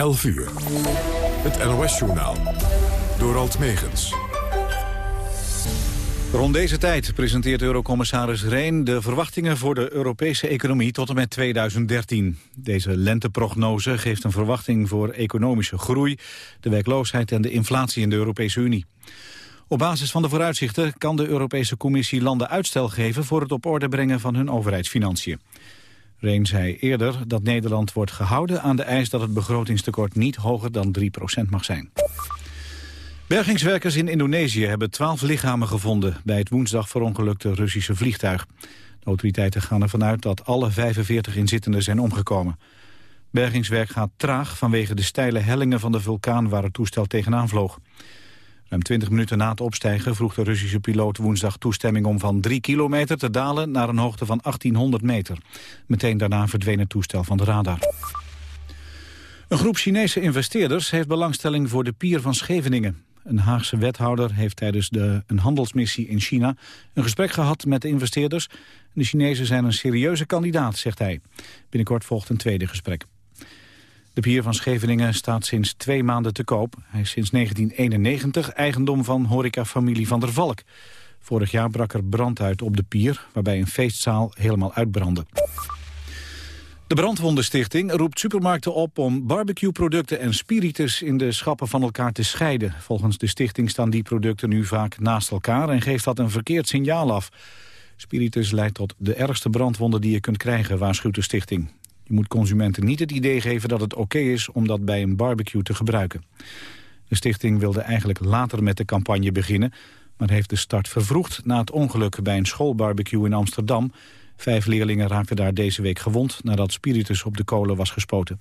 11 uur. Het NOS-journaal. Door Alt Megens. Rond deze tijd presenteert Eurocommissaris Reen de verwachtingen voor de Europese economie tot en met 2013. Deze lenteprognose geeft een verwachting voor economische groei, de werkloosheid en de inflatie in de Europese Unie. Op basis van de vooruitzichten kan de Europese Commissie landen uitstel geven voor het op orde brengen van hun overheidsfinanciën. Reen zei eerder dat Nederland wordt gehouden aan de eis dat het begrotingstekort niet hoger dan 3% mag zijn. Bergingswerkers in Indonesië hebben twaalf lichamen gevonden bij het woensdag verongelukte Russische vliegtuig. De autoriteiten gaan ervan uit dat alle 45 inzittenden zijn omgekomen. Bergingswerk gaat traag vanwege de steile hellingen van de vulkaan waar het toestel tegenaan vloog. Ruim 20 minuten na het opstijgen vroeg de Russische piloot woensdag toestemming om van 3 kilometer te dalen naar een hoogte van 1800 meter. Meteen daarna verdween het toestel van de radar. Een groep Chinese investeerders heeft belangstelling voor de pier van Scheveningen. Een Haagse wethouder heeft tijdens de, een handelsmissie in China een gesprek gehad met de investeerders. De Chinezen zijn een serieuze kandidaat, zegt hij. Binnenkort volgt een tweede gesprek. De pier van Scheveningen staat sinds twee maanden te koop. Hij is sinds 1991 eigendom van horecafamilie Van der Valk. Vorig jaar brak er brand uit op de pier, waarbij een feestzaal helemaal uitbrandde. De Brandwondenstichting roept supermarkten op om barbecueproducten en spiritus in de schappen van elkaar te scheiden. Volgens de stichting staan die producten nu vaak naast elkaar en geeft dat een verkeerd signaal af. Spiritus leidt tot de ergste brandwonden die je kunt krijgen, waarschuwt de stichting. Je moet consumenten niet het idee geven dat het oké is om dat bij een barbecue te gebruiken. De stichting wilde eigenlijk later met de campagne beginnen, maar heeft de start vervroegd na het ongeluk bij een schoolbarbecue in Amsterdam. Vijf leerlingen raakten daar deze week gewond nadat spiritus op de kolen was gespoten.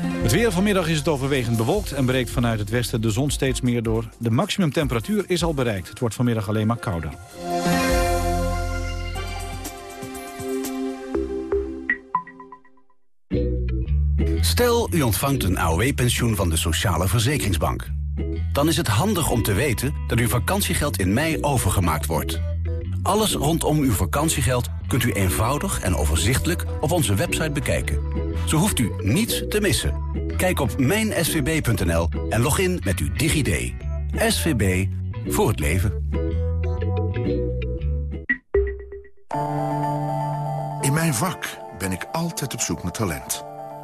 Het weer vanmiddag is het overwegend bewolkt en breekt vanuit het westen de zon steeds meer door. De maximumtemperatuur is al bereikt. Het wordt vanmiddag alleen maar kouder. Stel, u ontvangt een AOW-pensioen van de Sociale Verzekeringsbank. Dan is het handig om te weten dat uw vakantiegeld in mei overgemaakt wordt. Alles rondom uw vakantiegeld kunt u eenvoudig en overzichtelijk op onze website bekijken. Zo hoeft u niets te missen. Kijk op mijnsvb.nl en log in met uw DigiD. SVB voor het leven. In mijn vak ben ik altijd op zoek naar talent.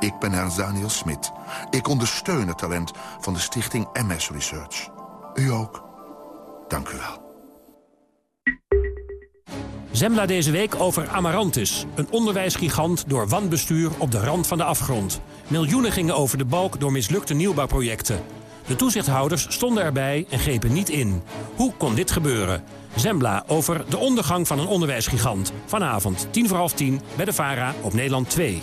Ik ben Ernst Daniel Smit. Ik ondersteun het talent van de stichting MS Research. U ook. Dank u wel. Zembla deze week over Amarantis. Een onderwijsgigant door wanbestuur op de rand van de afgrond. Miljoenen gingen over de balk door mislukte nieuwbouwprojecten. De toezichthouders stonden erbij en grepen niet in. Hoe kon dit gebeuren? Zembla over de ondergang van een onderwijsgigant. Vanavond, tien voor half tien, bij de VARA op Nederland 2.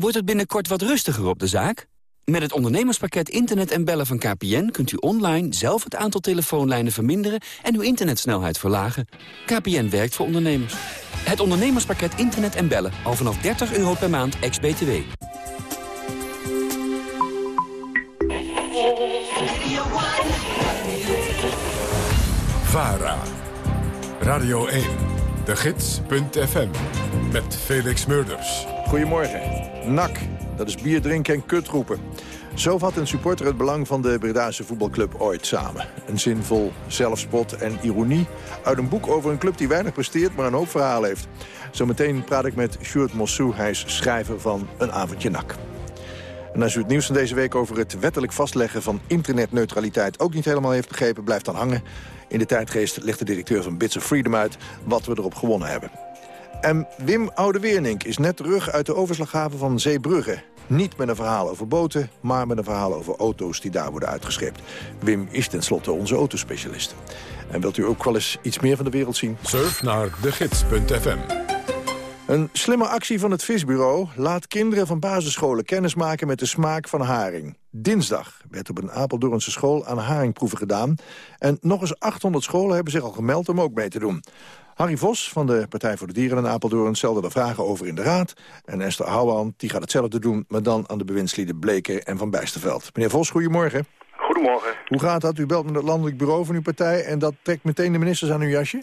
Wordt het binnenkort wat rustiger op de zaak? Met het ondernemerspakket Internet en Bellen van KPN... kunt u online zelf het aantal telefoonlijnen verminderen... en uw internetsnelheid verlagen. KPN werkt voor ondernemers. Het ondernemerspakket Internet en Bellen. Al vanaf 30 euro per maand, ex-BTW. VARA. Radio 1. De Gids.fm. Met Felix Murders. Goedemorgen. NAC, dat is bier drinken en kut roepen. Zo vat een supporter het belang van de Bredaanse voetbalclub ooit samen. Een zinvol zelfspot en ironie uit een boek over een club die weinig presteert, maar een hoop verhaal heeft. Zometeen praat ik met Sjoerd Mossou, hij is schrijver van Een Avondje NAC. En als u het nieuws van deze week over het wettelijk vastleggen van internetneutraliteit ook niet helemaal heeft begrepen, blijft dan hangen. In de tijdgeest legt de directeur van Bits of Freedom uit wat we erop gewonnen hebben. En Wim Oude-Wernink is net terug uit de overslaghaven van Zeebrugge. Niet met een verhaal over boten, maar met een verhaal over auto's die daar worden uitgescheept. Wim is tenslotte onze autospecialist. En wilt u ook wel eens iets meer van de wereld zien? Surf naar degids.fm. Een slimme actie van het Visbureau laat kinderen van basisscholen kennismaken met de smaak van haring. Dinsdag werd op een Apeldoornse school aan haringproeven gedaan. En nog eens 800 scholen hebben zich al gemeld om ook mee te doen. Harry Vos van de Partij voor de Dieren in Apeldoorn stelde er vragen over in de Raad. En Esther Houwehand die gaat hetzelfde doen, maar dan aan de bewindslieden Bleken en Van Bijsterveld. Meneer Vos, goedemorgen. Goedemorgen. Hoe gaat dat? U belt met het landelijk bureau van uw partij en dat trekt meteen de ministers aan uw jasje?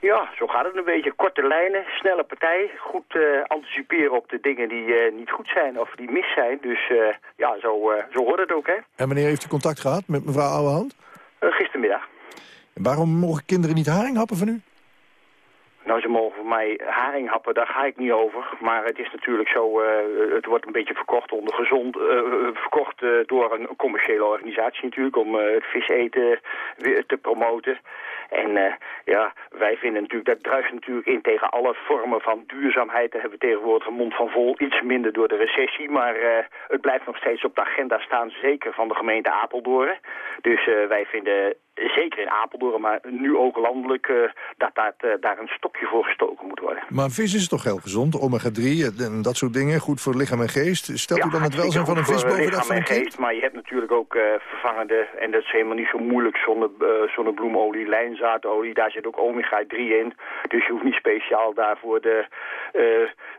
Ja, zo gaat het een beetje. Korte lijnen, snelle partij. Goed uh, anticiperen op de dingen die uh, niet goed zijn of die mis zijn. Dus uh, ja, zo, zo hoort het ook, hè. En wanneer heeft u contact gehad met mevrouw Ouwehand? gistermiddag. En waarom mogen kinderen niet haring happen van u? Nou, ze mogen voor mij haring happen, daar ga ik niet over. Maar het is natuurlijk zo, uh, het wordt een beetje verkocht onder gezond, uh, verkocht uh, door een commerciële organisatie natuurlijk, om het viseten weer te promoten. En ja, wij vinden natuurlijk, dat druist natuurlijk in tegen alle vormen van duurzaamheid. Daar hebben we tegenwoordig een mond van vol, iets minder door de recessie. Maar het blijft nog steeds op de agenda staan, zeker van de gemeente Apeldoorn. Dus wij vinden zeker in Apeldoorn, maar nu ook landelijk, uh, dat, dat uh, daar een stokje voor gestoken moet worden. Maar vis is toch heel gezond, omega-3 en dat soort dingen, goed voor lichaam en geest. Stelt ja, u dan het welzijn van een vis boven dat van een geest, Maar je hebt natuurlijk ook uh, vervangende, en dat is helemaal niet zo moeilijk, zonne, zonnebloemolie, lijnzaadolie, daar zit ook omega-3 in. Dus je hoeft niet speciaal daarvoor de,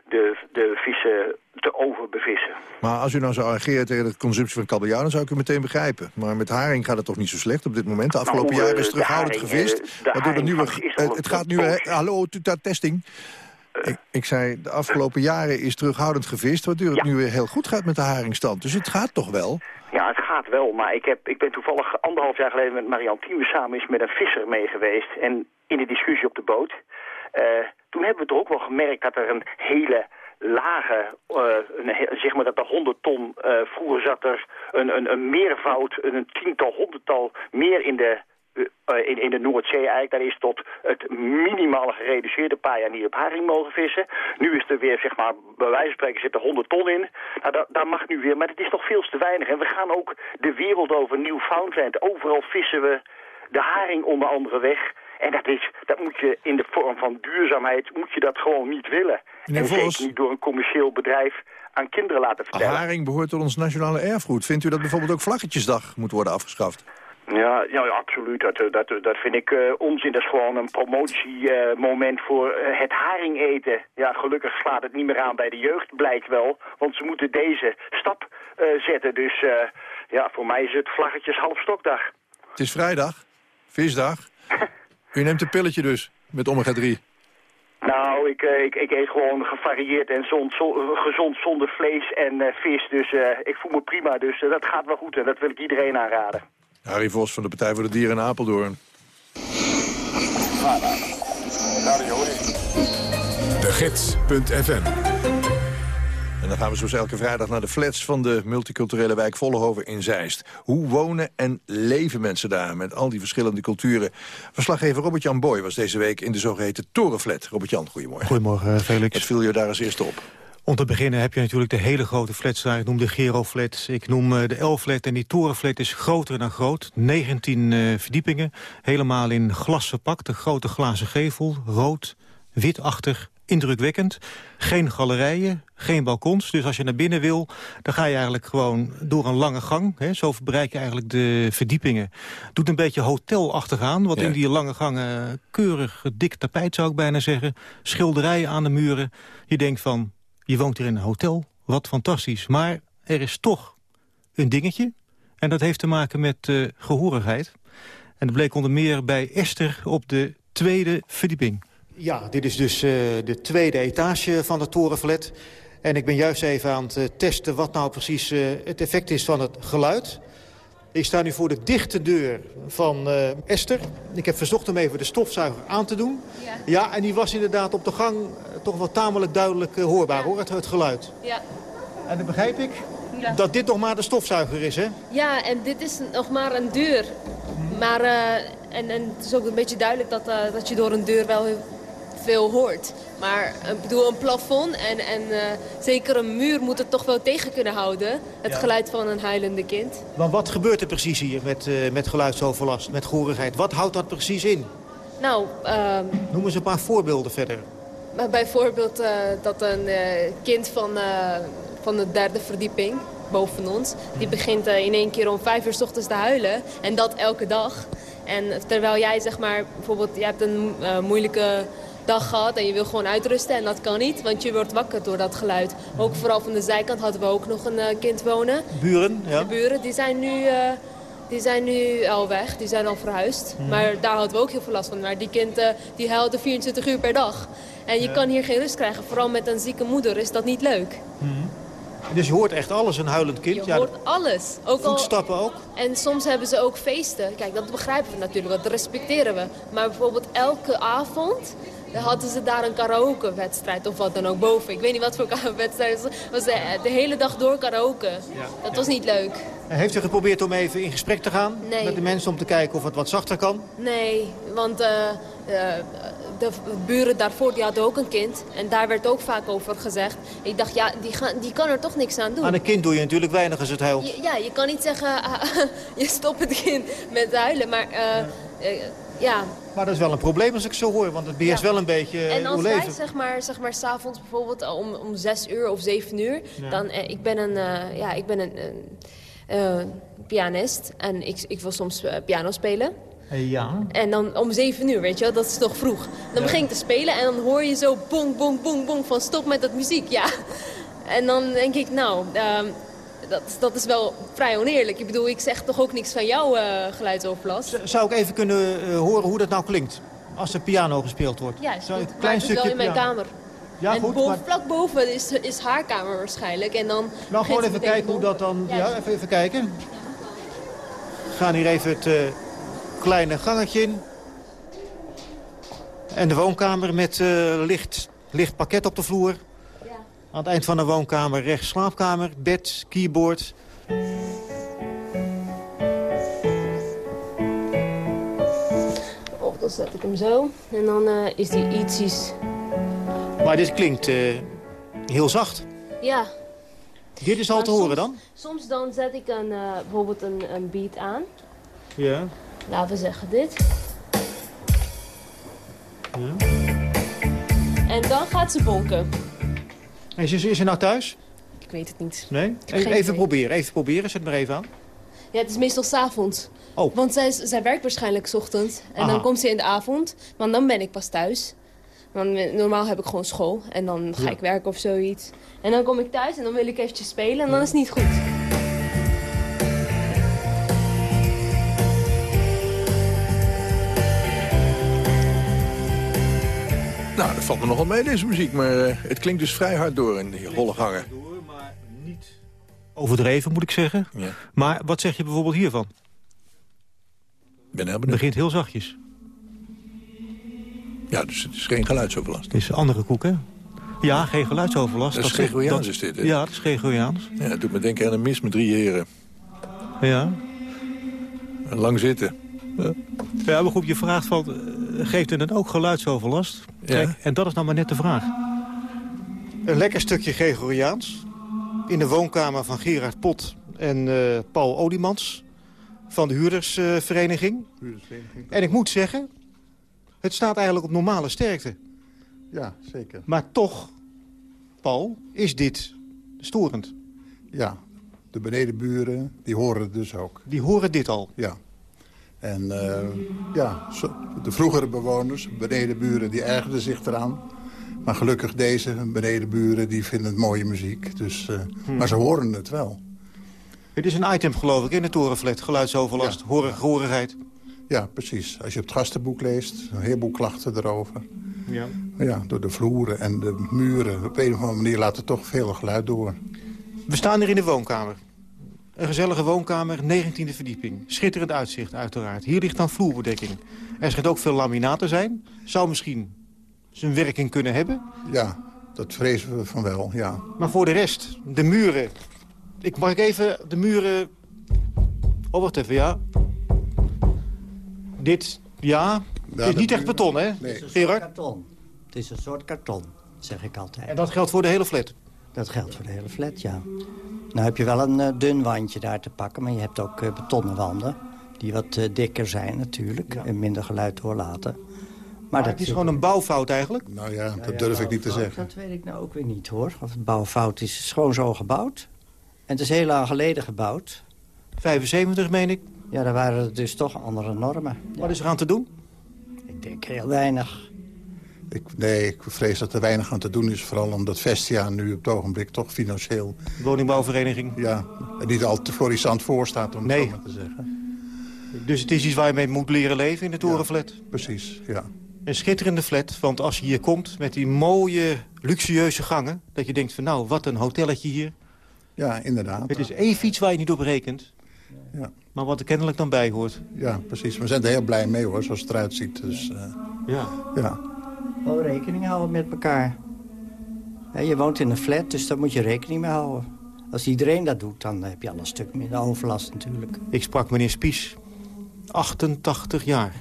de, de vissen te overbevissen. Maar als u nou zou ageren tegen de consumptie van kabeljauw, dan zou ik u meteen begrijpen. Maar met haring gaat het toch niet zo slecht op dit moment? De afgelopen nou, jaren is terughoudend gevist. De nieuwe, het gaat nu... Hallo, testing. Ik, ik, zei, de afgelopen jaren is terughoudend gevist... waardoor het ja. nu weer heel goed gaat met de haringstand. Dus het gaat toch wel? Ja, het gaat wel. Maar ik, heb, ik ben toevallig anderhalf jaar geleden met Marianne Thieme samen... is met een visser mee geweest. En in de discussie op de boot... Uh, toen hebben we toch ook wel gemerkt dat er een hele lage, uh, een, zeg maar dat de 100 ton, uh, vroeger zat er een, een, een meervoud, een tiental, honderdtal meer in de uh, in, in de Noordzee eigenlijk, daar is tot het minimaal gereduceerd een paar jaar niet op haring mogen vissen. Nu is er weer, zeg maar, bij wijze van spreken zit er 100 ton in. Nou, daar, mag nu weer, maar het is nog veel te weinig. En we gaan ook de wereld over Newfoundland. Overal vissen we de haring onder andere weg. En dat, is, dat moet je in de vorm van duurzaamheid, moet je dat gewoon niet willen. Meneer en Vos, niet door een commercieel bedrijf aan kinderen laten vertellen. Haring behoort tot ons nationale erfgoed. Vindt u dat bijvoorbeeld ook Vlaggetjesdag moet worden afgeschaft? Ja, ja, ja absoluut. Dat, dat, dat vind ik uh, onzin. Dat is gewoon een promotiemoment uh, voor uh, het haring eten. Ja, gelukkig slaat het niet meer aan bij de jeugd, blijkt wel. Want ze moeten deze stap zetten. Dus ja, voor mij is het vlaggetjes halfstokdag. Het is vrijdag, visdag. U neemt een pilletje dus, met omega-3. Nou, ik, ik, ik, eet gewoon gevarieerd en zon, zo, gezond zonder vlees en uh, vis. Dus uh, ik voel me prima, dus uh, dat gaat wel goed en dat wil ik iedereen aanraden. Harry Vos van de Partij voor de Dieren in Apeldoorn. De Gids.fm en dan gaan we zoals elke vrijdag naar de flats van de multiculturele wijk Vollenhoven in Zeist. Hoe wonen en leven mensen daar met al die verschillende culturen? Verslaggever Robert-Jan Boy was deze week in de zogeheten Torenflat. Robert-Jan, goedemorgen. Goedemorgen, Felix. Wat viel je daar als eerste op? Om te beginnen heb je natuurlijk de hele grote flats daar. Ik noem de Gero-flat, ik noem de L-flat. En die torenflat is groter dan groot. 19 uh, verdiepingen, helemaal in glas verpakt. Een grote glazen gevel, rood, witachtig, indrukwekkend. Geen galerijen, geen balkons. Dus als je naar binnen wil, dan ga je eigenlijk gewoon door een lange gang. Hè, zo bereik je eigenlijk de verdiepingen. Doet een beetje hotelachtig aan, wat ja. in die lange gangen keurig dik tapijt zou ik bijna zeggen. Schilderijen aan de muren. Je denkt van, je woont hier in een hotel, wat fantastisch. Maar er is toch een dingetje. En dat heeft te maken met uh, gehoorigheid. En dat bleek onder meer bij Esther op de tweede verdieping. Ja, dit is dus uh, de tweede etage van de torenflat. En ik ben juist even aan het uh, testen wat nou precies uh, het effect is van het geluid. Ik sta nu voor de dichte deur van Esther. Ik heb verzocht hem even de stofzuiger aan te doen. Ja, ja en die was inderdaad op de gang toch wel tamelijk duidelijk hoorbaar, ja. hoor, het, het, geluid. Ja. En dan begrijp ik dat dit nog maar de stofzuiger is, hè? Ja, en dit is nog maar een deur. Maar, eh, en, en het is ook een beetje duidelijk dat, eh, dat je door een deur wel veel hoort. Maar ik bedoel, een plafond en, en uh, zeker een muur moet het toch wel tegen kunnen houden. Het geluid van een huilende kind. Maar wat gebeurt er precies hier met, uh, met geluidsoverlast, met gorigheid? Wat houdt dat precies in? Nou, uh, Noem eens een paar voorbeelden verder. Bijvoorbeeld dat een kind van, van de derde verdieping boven ons... die begint in één keer om vijf uur s ochtends te huilen. En dat elke dag. En terwijl jij zeg maar, bijvoorbeeld, je hebt een moeilijke dag gehad en je wil gewoon uitrusten en dat kan niet, want je wordt wakker door dat geluid. Ook vooral van de zijkant hadden we ook nog een uh, kind wonen. Buren, ja. De buren, die zijn nu, uh, die zijn nu al weg, die zijn al verhuisd. Mm. Maar daar hadden we ook heel veel last van. Maar die kind uh, die huilde 24 uur per dag. En je ja. kan hier geen rust krijgen, vooral met een zieke moeder is dat niet leuk. Mm. Dus je hoort echt alles, een huilend kind? Je ja, hoort alles. Ook voetstappen ook? En soms hebben ze ook feesten. Kijk, dat begrijpen we natuurlijk, dat respecteren we. Maar bijvoorbeeld elke avond hadden ze daar een karaoke-wedstrijd of wat dan ook boven. Ik weet niet wat voor wedstrijd het was. de, de, hele dag door karaoke. Ja, dat ja. was niet leuk. En heeft u geprobeerd om even in gesprek te gaan nee. met de mensen... om te kijken of het wat zachter kan? Nee, want uh, uh, de buren daarvoor die hadden ook een kind. En daar werd ook vaak over gezegd. Ik dacht, ja, die, gaan, die kan er toch niks aan doen. Aan een kind doe je natuurlijk weinig als het huilt. Je, ja, je kan niet zeggen, je stopt het kind met huilen. Maar uh, ja, maar dat is wel een probleem als ik zo hoor, want het beheerst ja. wel een beetje uh, En als wij zeg maar, zeg maar s'avonds bijvoorbeeld om, om zes uur of zeven uur... Ja. dan, uh, ik ben een, uh, ja, ik ben een pianist en ik, ik wil soms piano spelen. Ja. En dan om zeven uur, weet je wel, dat is toch vroeg. Dan begin ik te spelen en dan hoor je zo bong, bong, bong, bong van stop met dat muziek, ja. En dan denk ik, nou, um, dat, dat is wel vrij oneerlijk. Ik bedoel, ik zeg toch ook niks van jouw uh, geluidsoverlast. Zou ik even kunnen uh, horen hoe dat nou klinkt? Als er piano gespeeld wordt. Ja, is een klein stukje wel in mijn piano. kamer. Ja, en goed, boven, maar... vlak boven is, is haar kamer waarschijnlijk. En dan nou, gewoon even kijken hoe dat dan... Ja, ja even, even kijken. We gaan hier even het uh, kleine gangetje in. En de woonkamer met licht, licht pakket op de vloer. Aan het eind van de woonkamer rechts slaapkamer, bed, keyboard. Of dan zet ik hem zo. En dan uh, is die ietsjes... Maar dit klinkt uh, heel zacht. Ja. Dit is al maar te soms, horen dan? Soms dan zet ik een, uh, bijvoorbeeld een, een beat aan. Ja. Laten we zeggen dit. Ja. En dan gaat ze bonken. Is ze, is ze nou thuis? Ik weet het niet. Nee? Even, even proberen, even proberen. Zet maar even aan. Ja, het is meestal s'avonds. Oh. Want zij, zij werkt waarschijnlijk 's ochtends. En Aha. dan komt ze in de avond. Want dan ben ik pas thuis. Want normaal heb ik gewoon school. En dan ga Ja. ik werken of zoiets. En dan kom ik thuis en dan wil ik eventjes spelen. En dan is het niet goed. Valt me nogal mee, deze muziek. Maar eh, het klinkt dus vrij hard door in die holle gangen. Overdreven, moet ik zeggen. Ja. Maar wat zeg je bijvoorbeeld hiervan? Ik ben heel Het begint heel zachtjes. Ja, dus het is geen geluidsoverlast. Het is een andere koek, hè? Ja, geen geluidsoverlast. Dat is Gregoriaans is dit, hè? Ja, dat is Gregoriaans. Ja, het doet me denken aan een mis met drie heren. Ja. En lang zitten. Ja. Maar goed, je vraagt van, eh, geeft het dan ook geluidsoverlast? Kijk, en dat is nou maar net de vraag. Een lekker stukje Gregoriaans. In de woonkamer van Gerard Pot en eh, Paul Odimans. Van de huurdersvereniging. en ik moet zeggen, het staat eigenlijk op normale sterkte. Ja, zeker. Maar toch, Paul, is dit storend. Ja, de benedenburen, die horen het dus ook. Die horen dit al? Ja. En eh, ja, de vroegere bewoners, benedenburen, die ergerden zich eraan. Maar gelukkig deze benedenburen, die vinden het mooie muziek. Dus, eh, Hmm. Maar ze horen het wel. Het is een item, geloof ik, in de torenflat. Geluidsoverlast, horen, horigheid. Ja, precies. Als je het gastenboek leest, een heleboel klachten erover. Ja. Maar ja, door de vloeren en de muren, op een of andere manier laat er toch veel geluid door. We staan hier in de woonkamer. Een gezellige woonkamer, 19e verdieping. Schitterend uitzicht, uiteraard. Hier ligt dan vloerbedekking. Er schijnt ook veel laminaat te zijn. Zou misschien zijn werking kunnen hebben. Ja, dat vrezen we van wel, ja. Maar voor de rest, de muren ik mag ik even de muren... Oh, wacht even, ja. Dit, ja. het is niet echt beton, hè, Nee. Gerard? karton. Het is een soort karton, zeg ik altijd. En dat geldt voor de hele flat? Dat geldt voor de hele flat, ja. Nou heb je wel een eh, dun wandje daar te pakken, maar je hebt ook eh, betonnen wanden. Die wat eh, dikker zijn natuurlijk en minder geluid doorlaten. Maar, dat het is gewoon een bouwfout eigenlijk? Nou ja, dat durf ik niet te zeggen. Dat weet ik nou ook weer niet, hoor. Of het bouwfout is. Gewoon zo gebouwd. En het is heel lang geleden gebouwd. 75, meen ik. Ja, daar waren er dus toch andere normen. Wat is er aan te doen? Ik denk heel weinig. Ik, nee, ik vrees dat er weinig aan te doen is. Vooral omdat Vestia nu op het ogenblik toch financieel... Woningbouwvereniging? Ja, niet al te florissant voor staat, om Nee. het zo maar te zeggen. Dus het is iets waar je mee moet leren leven in de torenflat? Precies, ja. Een schitterende flat, want als je hier komt met die mooie, luxueuze gangen... dat je denkt van nou, wat een hotelletje hier. Ja, inderdaad. Het is één fiets waar je niet op rekent. Ja. Maar wat er kennelijk dan bij hoort. Ja, precies. We zijn er heel blij mee, hoor, zoals het eruit ziet. Dus, eh, Ja. ja. Wel rekening houden met elkaar. Ja, je woont in een flat, dus daar moet je rekening mee houden. Als iedereen dat doet, dan heb je al een stuk minder overlast natuurlijk. Ik sprak meneer Spies, 88 jaar.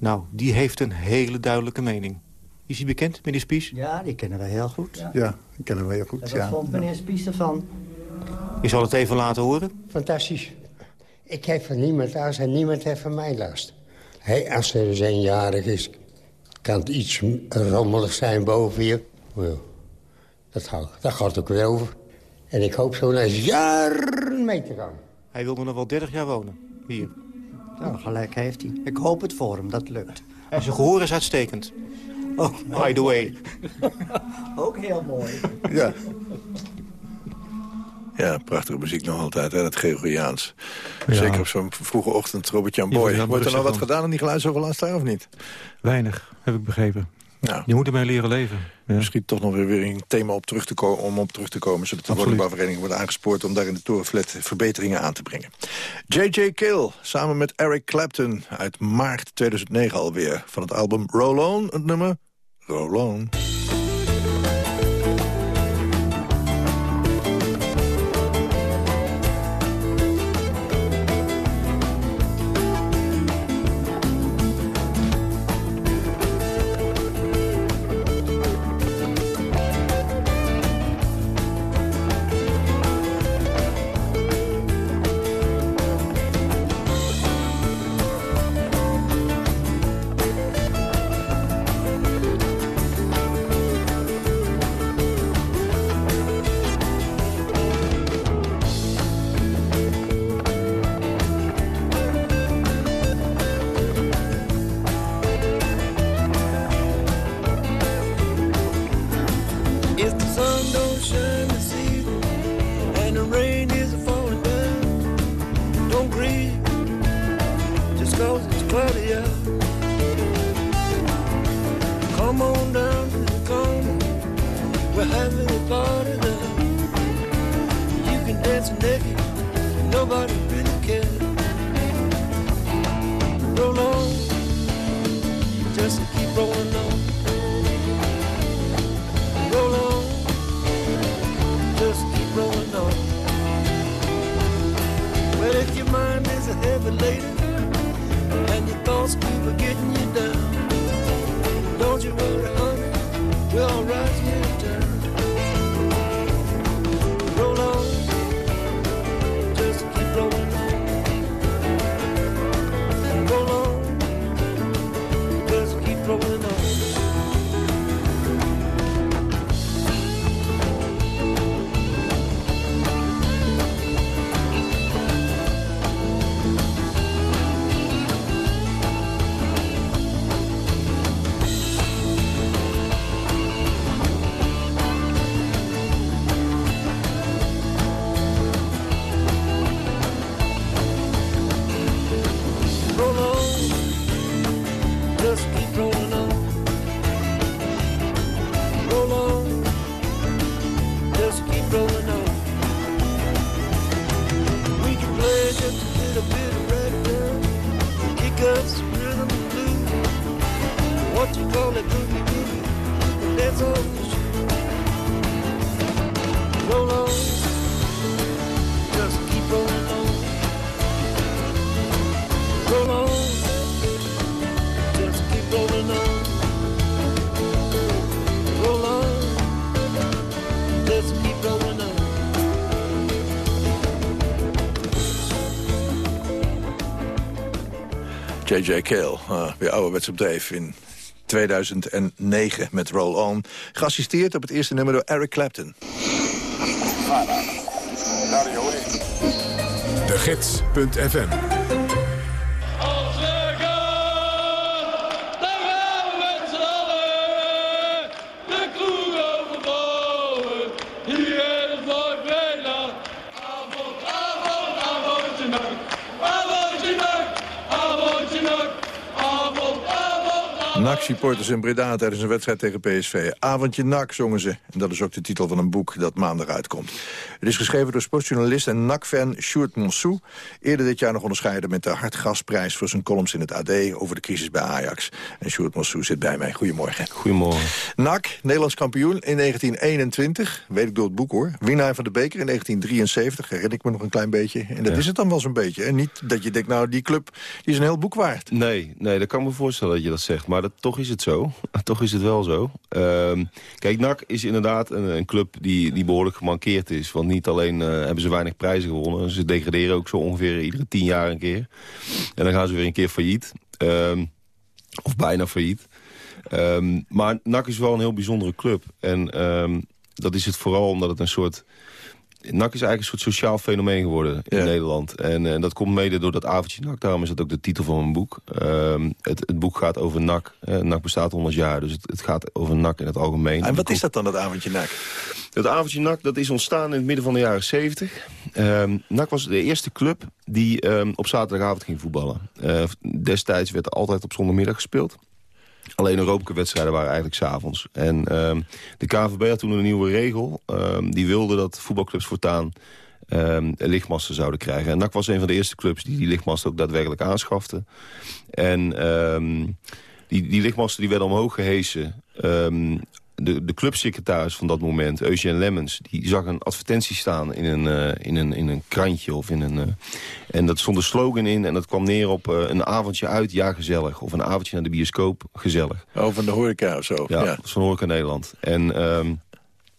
Nou, die heeft een hele duidelijke mening. Is hij bekend, meneer Spies? Ja, die kennen we heel goed. Ja, die kennen we heel goed, En ja. wat vond meneer Spies ervan? Je zal het even laten horen. Fantastisch. Ik heb van niemand thuis en niemand heeft van mij last. Hey, als er eens eenjarig is, kan het iets rommelig zijn boven je. Dat, gaat, dat gaat ook weer over. En ik hoop zo eens jaren mee te gaan. Hij wilde nog wel 30 jaar wonen, hier. Nou, gelijk heeft hij. Ik hoop het voor hem, dat lukt. En zijn gehoor is uitstekend. Oh, By the way. Ook heel mooi. Ja. Ja, prachtige muziek nog altijd, hè, dat Gregoriaans. Ja. Zeker op zo'n vroege ochtend, Robert-Jan Boy. Wordt er nou wat gedaan aan die geluidsoverlast daar, of niet? Weinig, heb ik begrepen. Nou. Je moet ermee leren leven. Ja. Misschien toch nog weer, weer een thema op terug te komen, om op terug te komen... zodat de woningbouwvereniging wordt aangespoord... om daar in de torenflat verbeteringen aan te brengen. J.J. Kill, samen met Eric Clapton... uit maart 2009 alweer. Van het album Roll On, het nummer Roll On. A heavy laden and your thoughts keep getting you down, don't you worry, honey, we're all J.J. Cale, uh, weer ouderwets op dreef in 2009 met Roll On. Geassisteerd op het eerste nummer door Eric Clapton. De Gids.fm NAC-supporters in Breda tijdens een wedstrijd tegen PSV. Avondje NAC zongen ze. En dat is ook de titel van een boek dat maandag uitkomt. Het is geschreven door sportjournalist en NAC-fan Sjoerd Monsou. Eerder dit jaar nog onderscheiden met de Hartgasprijs... voor zijn columns in het AD over de crisis bij Ajax. En Sjoerd Monsou zit bij mij. Goedemorgen. Goedemorgen. NAC, Nederlands kampioen in 1921. Weet ik door het boek hoor. Winnaar van de beker in 1973. Herinner ik me nog een klein beetje. En dat is het dan wel zo'n beetje. En niet dat je denkt, nou die club die is een heel boek waard. Nee, nee, dat kan me voorstellen dat je dat zegt. Maar dat, toch is het zo. toch is het wel zo. Ehm, kijk, NAC is inderdaad een, een, club die, die behoorlijk gemankeerd is. Want niet alleen uh, hebben ze weinig prijzen gewonnen. Ze degraderen ook zo ongeveer iedere tien jaar een keer. En dan gaan ze weer een keer failliet. Ehm, of bijna failliet. Um, maar NAC is wel een heel bijzondere club. En dat is het vooral omdat het een soort NAC is eigenlijk een soort sociaal fenomeen geworden in Nederland. En, en, dat komt mede door dat avondje NAC. Daarom is dat ook de titel van mijn boek. Um, het, het, boek gaat over NAC. Uh, NAC bestaat 100 jaar, dus het, het, gaat over NAC in het algemeen. En wat is dat dan, dat avondje NAC? Dat avondje NAC dat is ontstaan in het midden van de jaren 70. Um, NAC was de eerste club die um, op zaterdagavond ging voetballen. Uh, destijds werd er altijd op zondagmiddag gespeeld. Alleen Europa-wedstrijden waren eigenlijk s'avonds. En um, de KVB had toen een nieuwe regel. Um, die wilde dat voetbalclubs voortaan um, lichtmasten zouden krijgen. En NAC was een van de eerste clubs die die lichtmasten ook daadwerkelijk aanschafte. En die, die lichtmasten die werden omhoog gehesen de, de clubsecretaris van dat moment, Eugène Lemmens... die zag een advertentie staan in een, uh, in een, in een krantje. Of in een, uh, en dat stond een slogan in en dat kwam neer op uh, een avondje uit, ja gezellig. Of een avondje naar de bioscoop, gezellig. Oh, van de horeca of zo. Ja, ja. Van Horeca Nederland. En um,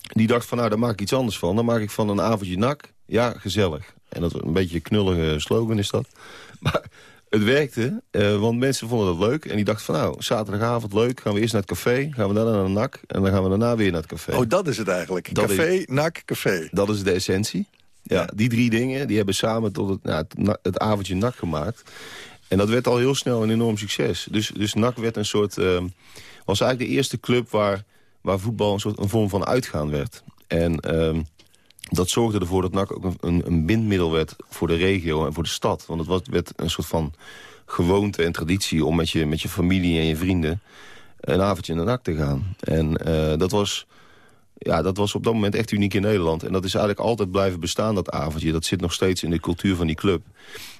die dacht van, nou, daar maak ik iets anders van. Dan maak ik van een avondje nak, ja, gezellig. En dat een beetje knullige slogan is dat. Maar het werkte, uh, want mensen vonden dat leuk. En die dachten van nou, zaterdagavond leuk. Gaan we eerst naar het café, gaan we daarna naar de NAC. En dan gaan we daarna weer naar het café. Oh, dat is het eigenlijk. Dat café, is, NAC, café. Dat is de essentie. Ja, die drie dingen die hebben samen tot het, nou, het, het, avondje NAC gemaakt. En dat werd al heel snel een enorm succes. Dus, dus NAC werd een soort, uh, was eigenlijk de eerste club waar, waar voetbal een, soort, een vorm van uitgaan werd. En... Uh, dat zorgde ervoor dat NAC ook een, een, bindmiddel werd voor de regio en voor de stad. Want het was, werd een soort van gewoonte en traditie om met je, met je familie en je vrienden een avondje in de NAC te gaan. En uh, dat, was, ja, dat was op dat moment echt uniek in Nederland. En dat is eigenlijk altijd blijven bestaan, dat avondje. Dat zit nog steeds in de cultuur van die club.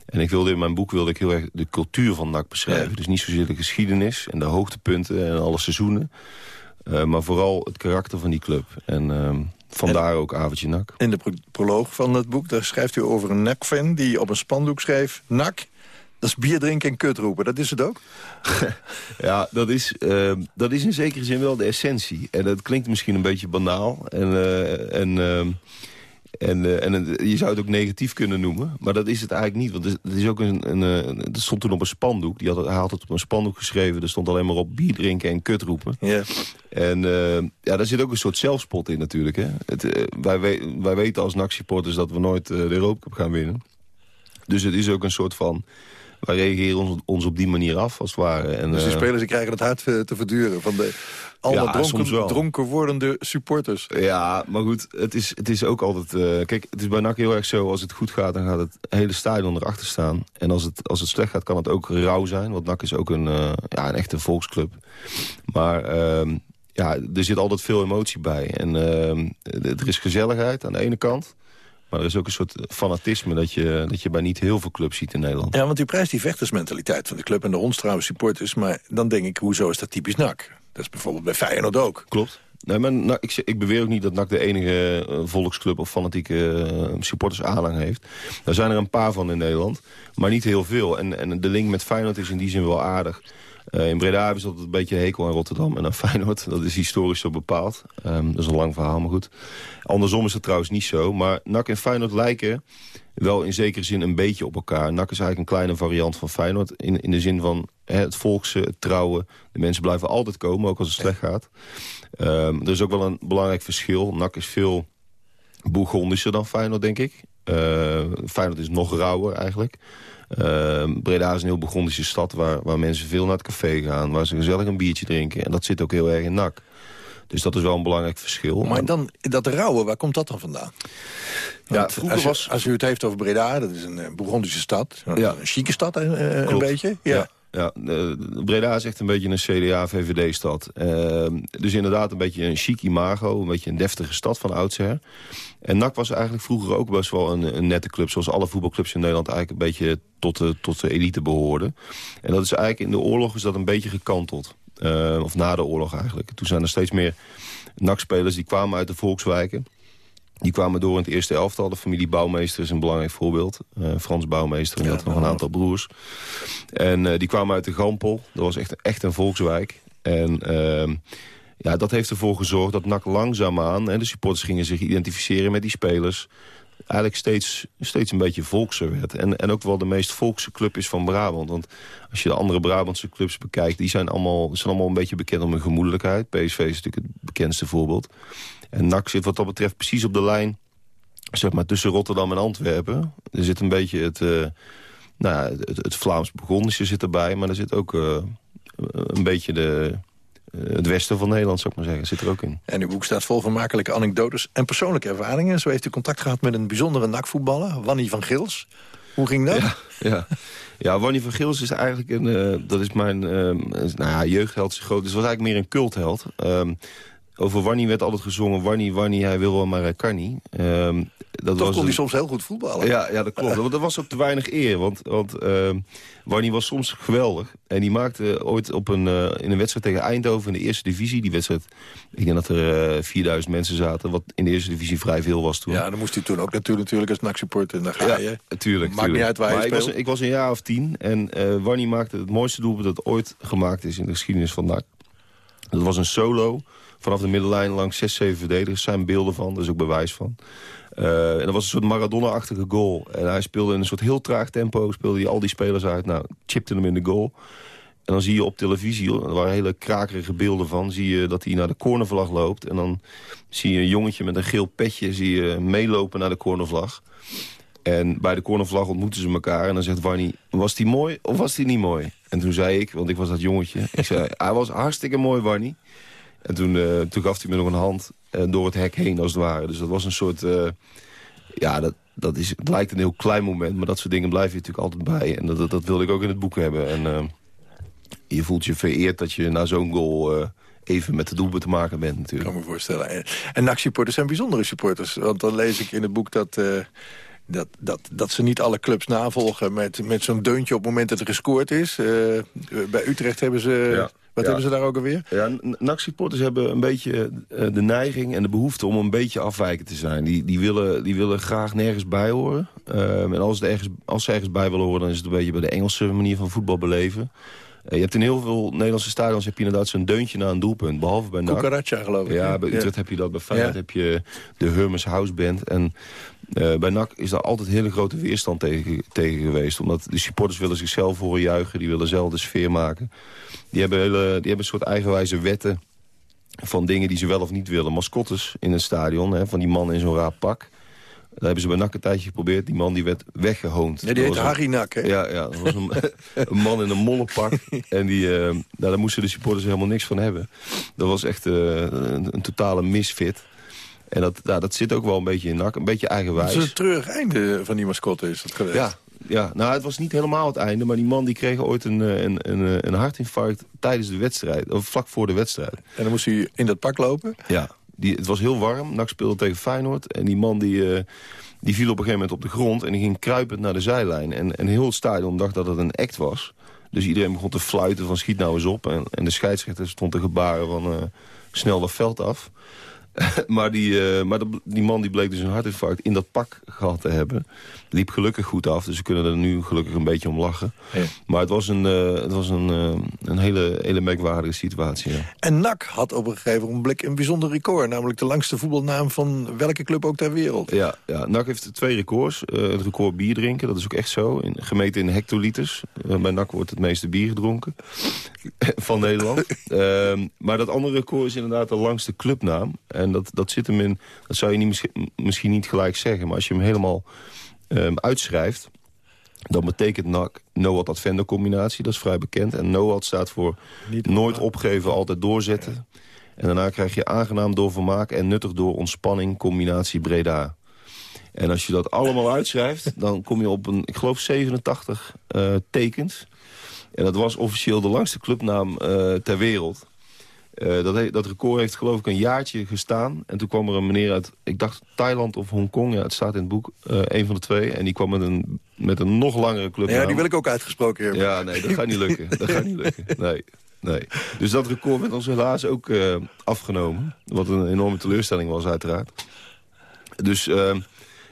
En ik wilde in mijn boek wilde ik heel erg de cultuur van NAC beschrijven. Ja. Dus niet zozeer de geschiedenis en de hoogtepunten en alle seizoenen. Uh, maar vooral het karakter van die club. En... Uh, Vandaar ook avondje NAC. In de pro proloog van het boek daar schrijft u over een NAC-fan... die op een spandoek schreef... NAC, dat is bier drinken en kut roepen. Dat is het ook? ja, dat is, uh, dat is in zekere zin wel de essentie. En dat klinkt misschien een beetje banaal. En, uh, en uh, en, je zou het ook negatief kunnen noemen. Maar dat is het eigenlijk niet. Want het is ook een, een, een, het stond toen op een spandoek. Die had, hij had het op een spandoek geschreven. Er stond alleen maar op bier drinken en kut roepen. Yeah. En uh, ja, daar zit ook een soort zelfspot in natuurlijk. Hè. Het, uh, wij, we, wij weten als NAC-supporters dat we nooit de Europa Cup gaan winnen. Dus het is ook een soort van wij reageren ons, ons, op die manier af, als het ware. En, dus die spelers die krijgen het hard te verduren van de allemaal ja, dronken, dronken wordende supporters. Ja, maar goed, het is, het is ook altijd... Uh, kijk, het is bij NAC heel erg zo, als het goed gaat... dan gaat het hele stadion erachter staan. En als het, als het slecht gaat, kan het ook rauw zijn. Want NAC is ook een, uh, ja, een echte volksclub. Maar... Uh, ja, er zit altijd veel emotie bij. En ehm, er is gezelligheid aan de ene kant. Maar er is ook een soort fanatisme dat je, dat je bij niet heel veel clubs ziet in Nederland. Ja, want u prijst die vechtersmentaliteit van de club en de ons trouwens supporters. Maar dan denk ik, hoezo is dat typisch NAC? Dat is bijvoorbeeld bij Feyenoord ook. Klopt. Nee, maar nou, ik, ik, beweer ook niet dat NAC de enige uh, volksclub of fanatieke uh, supporters aanhang heeft. Daar zijn er een paar van in Nederland, maar niet heel veel. En, en de link met Feyenoord is in die zin wel aardig. Uh, in Breda hebben ze altijd een beetje hekel aan Rotterdam en aan Feyenoord. Dat is historisch zo bepaald. Um, dat is een lang verhaal, maar goed. Andersom is het trouwens niet zo. Maar NAC en Feyenoord lijken wel in zekere zin een beetje op elkaar. NAC is eigenlijk een kleine variant van Feyenoord. In, in de zin van hè, het volkse, het trouwen. De mensen blijven altijd komen, ook als het slecht gaat. Um, er is ook wel een belangrijk verschil. NAC is veel bourgondischer dan Feyenoord, denk ik. Uh, Feyenoord is nog rauwer eigenlijk. Uh, Breda is een heel Burgondische stad waar, waar mensen veel naar het café gaan. Waar ze gezellig een biertje drinken. En dat zit ook heel erg in NAC. Dus dat is wel een belangrijk verschil. Maar dan, dat rauwe, waar komt dat dan vandaan? Ja, als, was... als u het heeft over Breda, dat is een uh, Bourgondische stad. Ja. Een chique stad uh, een beetje. Ja. ja. Ja, Breda is echt een beetje een CDA-VVD-stad. Uh, dus inderdaad een beetje een chic imago, een beetje een deftige stad van oudsher. En NAC was eigenlijk vroeger ook best wel een, een, nette club... zoals alle voetbalclubs in Nederland eigenlijk een beetje tot de, tot de elite behoorden. En dat is eigenlijk in de oorlog is dat een beetje gekanteld. Uh, of na de oorlog eigenlijk. Toen zijn er steeds meer NAC-spelers die kwamen uit de volkswijken... Die kwamen door in het eerste elftal. De familie Bouwmeester is een belangrijk voorbeeld. Uh, Frans Bouwmeester en die had nog een aantal broers. En uh, die kwamen uit de Gampel. Dat was echt, echt een volkswijk. En uh, ja, dat heeft ervoor gezorgd dat NAC langzaamaan... en de supporters gingen zich identificeren met die spelers... eigenlijk steeds, steeds een beetje volkser werd. En, en ook wel de meest volkse club is van Brabant. Want als je de andere Brabantse clubs bekijkt... die zijn allemaal, zijn allemaal een beetje bekend om hun gemoedelijkheid. PSV is natuurlijk het bekendste voorbeeld. En NAC zit wat dat betreft precies op de lijn zeg maar, tussen Rotterdam en Antwerpen. Er zit een beetje het, uh, nou ja, het, het Vlaams Burgondische zit erbij... maar er zit ook uh, een beetje de, uh, het westen van Nederland, zou ik maar zeggen, zit er ook in. En uw boek staat vol vermakelijke anekdotes en persoonlijke ervaringen. Zo heeft u contact gehad met een bijzondere NAC-voetballer, Wanny van Gils. Hoe ging dat? Ja, ja. ja Wanny van Gils is eigenlijk een, dat is mijn nou ja, jeugdheld, groot. Dus was eigenlijk meer een cultheld. Um, over Wanny werd altijd gezongen, Wanny, Wanny, hij wil wel, maar hij kan niet. Um, dat Toch was kon hij soms heel goed voetballen. Ja, ja dat klopt. Want dat was ook te weinig eer. Want, want uh, Wanny was soms geweldig. En die maakte ooit op een, uh, in een wedstrijd tegen Eindhoven in de eerste divisie. Die wedstrijd, ik denk dat er uh, eh, 4000 mensen zaten. Wat in de eerste divisie vrij veel was toen. Ja, dan moest hij toen ook natuurlijk, natuurlijk als NAC-supporter. En dan ga je. Ja, natuurlijk. Maakt niet uit waar maar je ik was, ik was, een jaar of tien. En uh, Wanny maakte het mooiste doelpunt dat ooit gemaakt is in de geschiedenis van NAC. Dat was een solo vanaf de middenlijn langs 6, 7 verdedigers. zijn beelden van, daar is ook bewijs van. Uh, en dat was een soort Maradona-achtige goal. En hij speelde in een soort heel traag tempo, speelde hij al die spelers uit. Nou, chipte hem in de goal. En dan zie je op televisie, er waren hele krakerige beelden van... zie je dat hij naar de cornervlag loopt. En dan zie je een jongetje met een geel petje zie je meelopen naar de cornervlag. En bij de cornervlag ontmoeten ze elkaar. En dan zegt Warnie, was die mooi of was die niet mooi? En toen zei ik, want ik was dat jongetje... ik zei, hij was hartstikke mooi, Warnie. En toen, uh, toen gaf hij me nog een hand uh, door het hek heen, als het ware. Dus dat was een soort... Uh, ja, dat, dat is, het lijkt een heel klein moment, maar dat soort dingen blijven je natuurlijk altijd bij. En dat, dat, dat wilde ik ook in het boek hebben. En je voelt je vereerd dat je na zo'n goal even met de doelpunt te maken bent natuurlijk. Ik kan me voorstellen. En, en NAC-supporters zijn bijzondere supporters. Want dan lees ik in het boek dat... dat, dat, dat ze niet alle clubs navolgen met, met zo'n deuntje op het moment dat er gescoord is. bij Utrecht hebben ze ja. Wat hebben ze daar ook alweer? Ja, NAC-supporters hebben een beetje uh, de neiging en de behoefte om een beetje afwijkend te zijn. Die, die, willen, die willen graag nergens bij horen. Uh, en als, ergens, als ze ergens bij willen horen, dan is het een beetje bij de Engelse manier van voetbal beleven. Uh, je hebt in heel veel Nederlandse stadions heb je inderdaad zo'n deuntje naar een doelpunt. Behalve bij NAC. Cucaracha geloof ik. Ja, bij Utrecht heb je dat. Bij Feyenoord heb je de Hermes House Band. En uh, bij NAC is daar altijd hele grote weerstand tegen, tegen geweest. Omdat de supporters willen zichzelf horen juichen. Die willen zelf de sfeer maken. Die hebben, hele, die hebben een soort eigenwijze wetten van dingen die ze wel of niet willen. Mascottes in het stadion, hè, van die man in zo'n raar pak. Dat hebben ze bij NAC een tijdje geprobeerd. Die man die werd weggehoond. Ja, die heet Harry Nak, hè? Ja, ja, dat was een, een man in een mollenpak. En die, uh, nou, daar moesten de supporters helemaal niks van hebben. Dat was echt uh, een, een, totale misfit. En dat, nou, dat zit ook wel een beetje in NAC. Een beetje eigenwijs. Het is een treurig einde van die mascotte is dat geweest. Ja, ja, nou het was niet helemaal het einde. Maar die man die kreeg ooit een, een, een, een hartinfarct tijdens de wedstrijd. Of vlak voor de wedstrijd. En dan moest hij in dat pak lopen? Ja, die, het was heel warm. NAC speelde tegen Feyenoord. En die man die, uh, die viel op een gegeven moment op de grond. En die ging kruipend naar de zijlijn. En, en heel het stadion dacht dat het een act was. Dus iedereen begon te fluiten van schiet nou eens op. En, en de scheidsrechter stond te gebaren van uh, snel dat veld af. maar die, eh, maar die man die bleek dus een hartinfarct in dat pak gehad te hebben. Liep gelukkig goed af, dus we kunnen er nu gelukkig een beetje om lachen. Maar het was een, eh, het was een, eh, een hele, hele merkwaardige situatie. Ja. En NAC had op een gegeven moment een bijzonder record. Namelijk de langste voetbalnaam van welke club ook ter wereld. Ja, ja, NAC heeft twee records. Eh, het record bier drinken, dat is ook echt zo. In, gemeten in hectoliters. Bij NAC wordt het meeste bier gedronken van Nederland. Ehm, maar dat andere record is inderdaad de langste clubnaam. En dat, dat zit hem in, dat zou je niet, misschien, misschien niet gelijk zeggen... maar als je hem helemaal ehm, uitschrijft... dan betekent NAC NOAD Advendo combinatie, dat is vrij bekend. En NOAD staat voor nooit opgeven, altijd doorzetten. En daarna krijg je aangenaam door vermaak en nuttig door ontspanning combinatie Breda. En als je dat allemaal uitschrijft, dan kom je op een, ik geloof 87 eh, tekens. En dat was officieel de langste clubnaam eh, ter wereld. Eh, dat, he- dat record heeft geloof ik een jaartje gestaan. En toen kwam er een meneer uit, ik dacht Thailand of Hongkong. Ja, het staat in het boek, eh een van de twee. En die kwam met een, met een nog langere clubnaam. Ja, die wil ik ook uitgesproken hebben. Ja, nee, dat gaat niet lukken. Dat gaat niet lukken. Nee, nee. Dus dat record werd ons helaas ook eh, afgenomen. Wat een enorme teleurstelling was, uiteraard. Dus eh,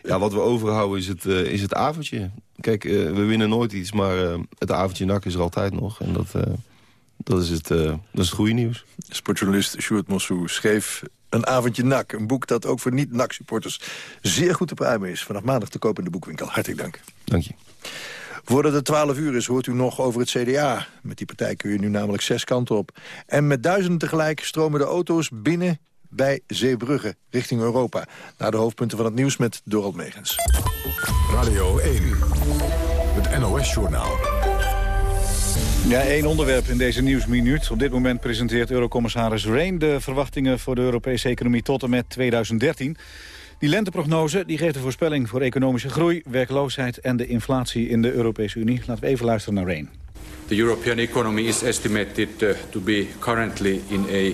ja, wat we overhouden is het, is het avondje. Kijk, we winnen nooit iets, maar het avondje nak is er altijd nog. En dat, dat, is, het, eh, dat is het goede nieuws. Sportjournalist Sjoerd Mossou schreef Een avondje NAC. Een boek dat ook voor niet-NAC-supporters zeer goed te pruimen is. Vanaf maandag te koop in de boekwinkel. Hartelijk dank. Dank je. Voordat het 12 uur is, hoort u nog over het CDA. Met die partij kun je nu namelijk zes kanten op. En met duizenden tegelijk stromen de auto's binnen bij Zeebrugge richting Europa. Naar de hoofdpunten van het nieuws met Dorald Megens. Radio 1, het NOS-journaal. Ja, één onderwerp in deze nieuwsminuut. Op dit moment presenteert Eurocommissaris Rehn de verwachtingen voor de Europese economie tot en met 2013. Die lenteprognose die geeft een voorspelling voor economische groei, werkloosheid en de inflatie in de Europese Unie. Laten we even luisteren naar Rehn. The European economy is estimated uh, to be currently in a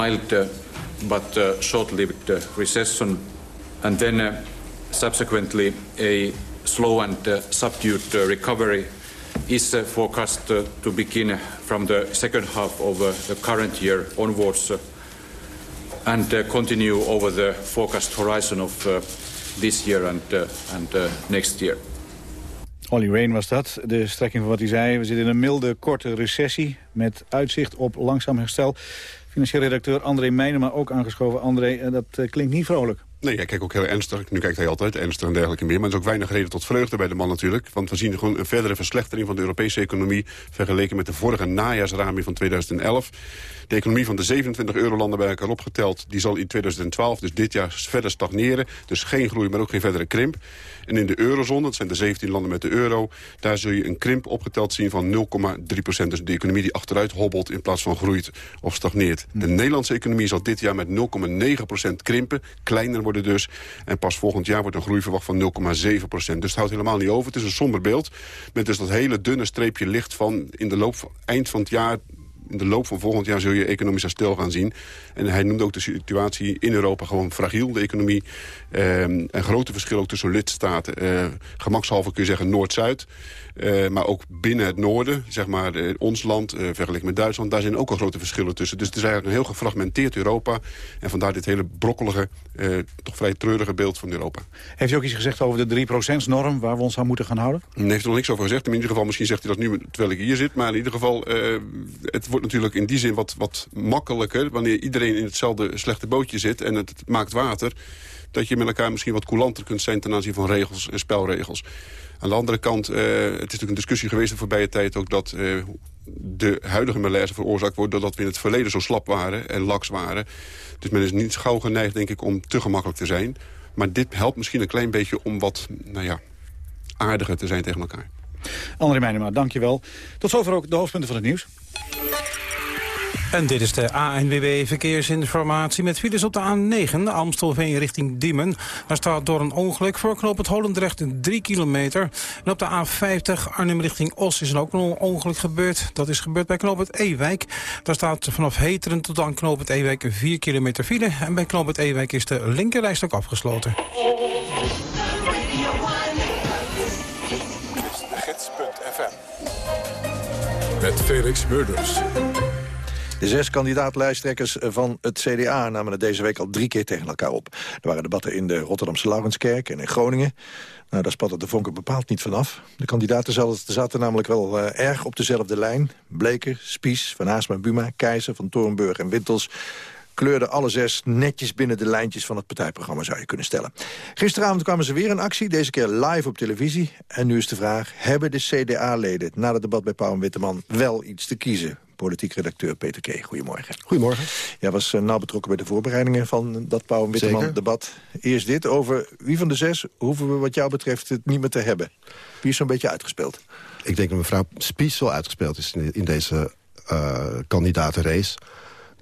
mild uh, but uh, short-lived recession, and then subsequently a slow and subdued recovery is uh, forecast uh, to begin from the second half of the current year onwards and continue over the forecast horizon of this year and, and next year. Olly Rehn was dat. De strekking van wat hij zei. We zitten in een milde, korte recessie met uitzicht op langzaam herstel. Financieel redacteur André Meijnema ook aangeschoven. André, eh, dat eh, klinkt niet vrolijk. Nee, hij kijkt ook heel ernstig. Nu kijkt hij altijd ernstig en dergelijke meer. Maar er is ook weinig reden tot vreugde bij de man natuurlijk. Want we zien gewoon een verdere verslechtering van de Europese economie... vergeleken met de vorige najaarsraming van 2011. De economie van de 27 eurolanden bij elkaar opgeteld... die zal in 2012, dus dit jaar, verder stagneren. Dus geen groei, maar ook geen verdere krimp. En in de eurozone, dat zijn de 17 landen met de euro... daar zul je een krimp opgeteld zien van 0,3 procent. Dus de economie die achteruit hobbelt in plaats van groeit of stagneert. De Nederlandse economie zal dit jaar met 0,9 procent krimpen. Kleiner worden dus. En pas volgend jaar wordt een groei verwacht van 0,7 procent. Dus het houdt helemaal niet over. Het is een somber beeld. Met dus dat hele dunne streepje licht van in de loop van, eind van het jaar in de loop van volgend jaar zul je economisch herstel gaan zien. En hij noemde ook de situatie in Europa gewoon fragiel, de economie. Ehm, een grote verschil ook tussen lidstaten. Eh, gemakshalve kun je zeggen Noord-Zuid. Eh, maar ook binnen het noorden, zeg maar eh, ons land, eh, vergeleken met Duitsland... daar zijn ook al grote verschillen tussen. Dus het is eigenlijk een heel gefragmenteerd Europa. En vandaar dit hele brokkelige, toch vrij treurige beeld van Europa. Heeft u ook iets gezegd over de 3%-norm waar we ons aan moeten gaan houden? Hij heeft er nog niks over gezegd. In ieder geval, misschien zegt hij dat nu terwijl ik hier zit. Maar in ieder geval, het wordt natuurlijk in die zin wat, wat makkelijker... wanneer iedereen in hetzelfde slechte bootje zit en het maakt water... dat je met elkaar misschien wat coulanter kunt zijn ten aanzien van regels en spelregels. Aan de andere kant, eh, het is natuurlijk een discussie geweest de voorbije tijd ook... dat eh, de huidige malaise veroorzaakt wordt... doordat we in het verleden zo slap waren en laks waren. Dus men is niet gauw geneigd, denk ik, om te gemakkelijk te zijn. Maar dit helpt misschien een klein beetje om wat, nou ja, aardiger te zijn tegen elkaar. André Meijnema, dankjewel. Tot zover ook de hoofdpunten van het nieuws. En dit is de ANWB Verkeersinformatie met files op de A9, Amstelveen richting Diemen. Daar staat door een ongeluk voor knoop het Holendrecht 3 kilometer. En op de A50 Arnhem richting Os is er ook een ongeluk gebeurd. Dat is gebeurd bij knoop het Ewijk. Daar staat vanaf Heteren tot aan knoop het Ewijk 4 kilometer file. En bij knoop het Ewijk is de linkerrijst ook afgesloten. Gids.fm Met Felix Murders. De zes kandidaat-lijsttrekkers van het CDA namen het deze week al drie keer tegen elkaar op. Er waren debatten in de Rotterdamse Laurenskerk en in Groningen. Nou, daar spatte de vonken bepaald niet vanaf. De kandidaten zaten namelijk wel uh, erg op dezelfde lijn. Bleker, Spies, Van Haasma Buma, Keizer, Van Torenburg en Wintels kleurden alle zes netjes binnen de lijntjes van het partijprogramma, zou je kunnen stellen. Gisteravond kwamen ze weer in actie, deze keer live op televisie. En nu is de vraag, hebben de CDA-leden na het debat bij Pauw en Witteman wel iets te kiezen? Politiek redacteur Peter K. Goedemorgen. Goedemorgen. Jij was uh, nauw betrokken bij de voorbereidingen van dat Pauw en Witteman-debat. Eerst dit, over wie van de zes hoeven we wat jou betreft het niet meer te hebben? Wie is zo'n beetje uitgespeeld? Ik denk dat mevrouw Spies wel uitgespeeld is in, in deze uh, kandidatenrace.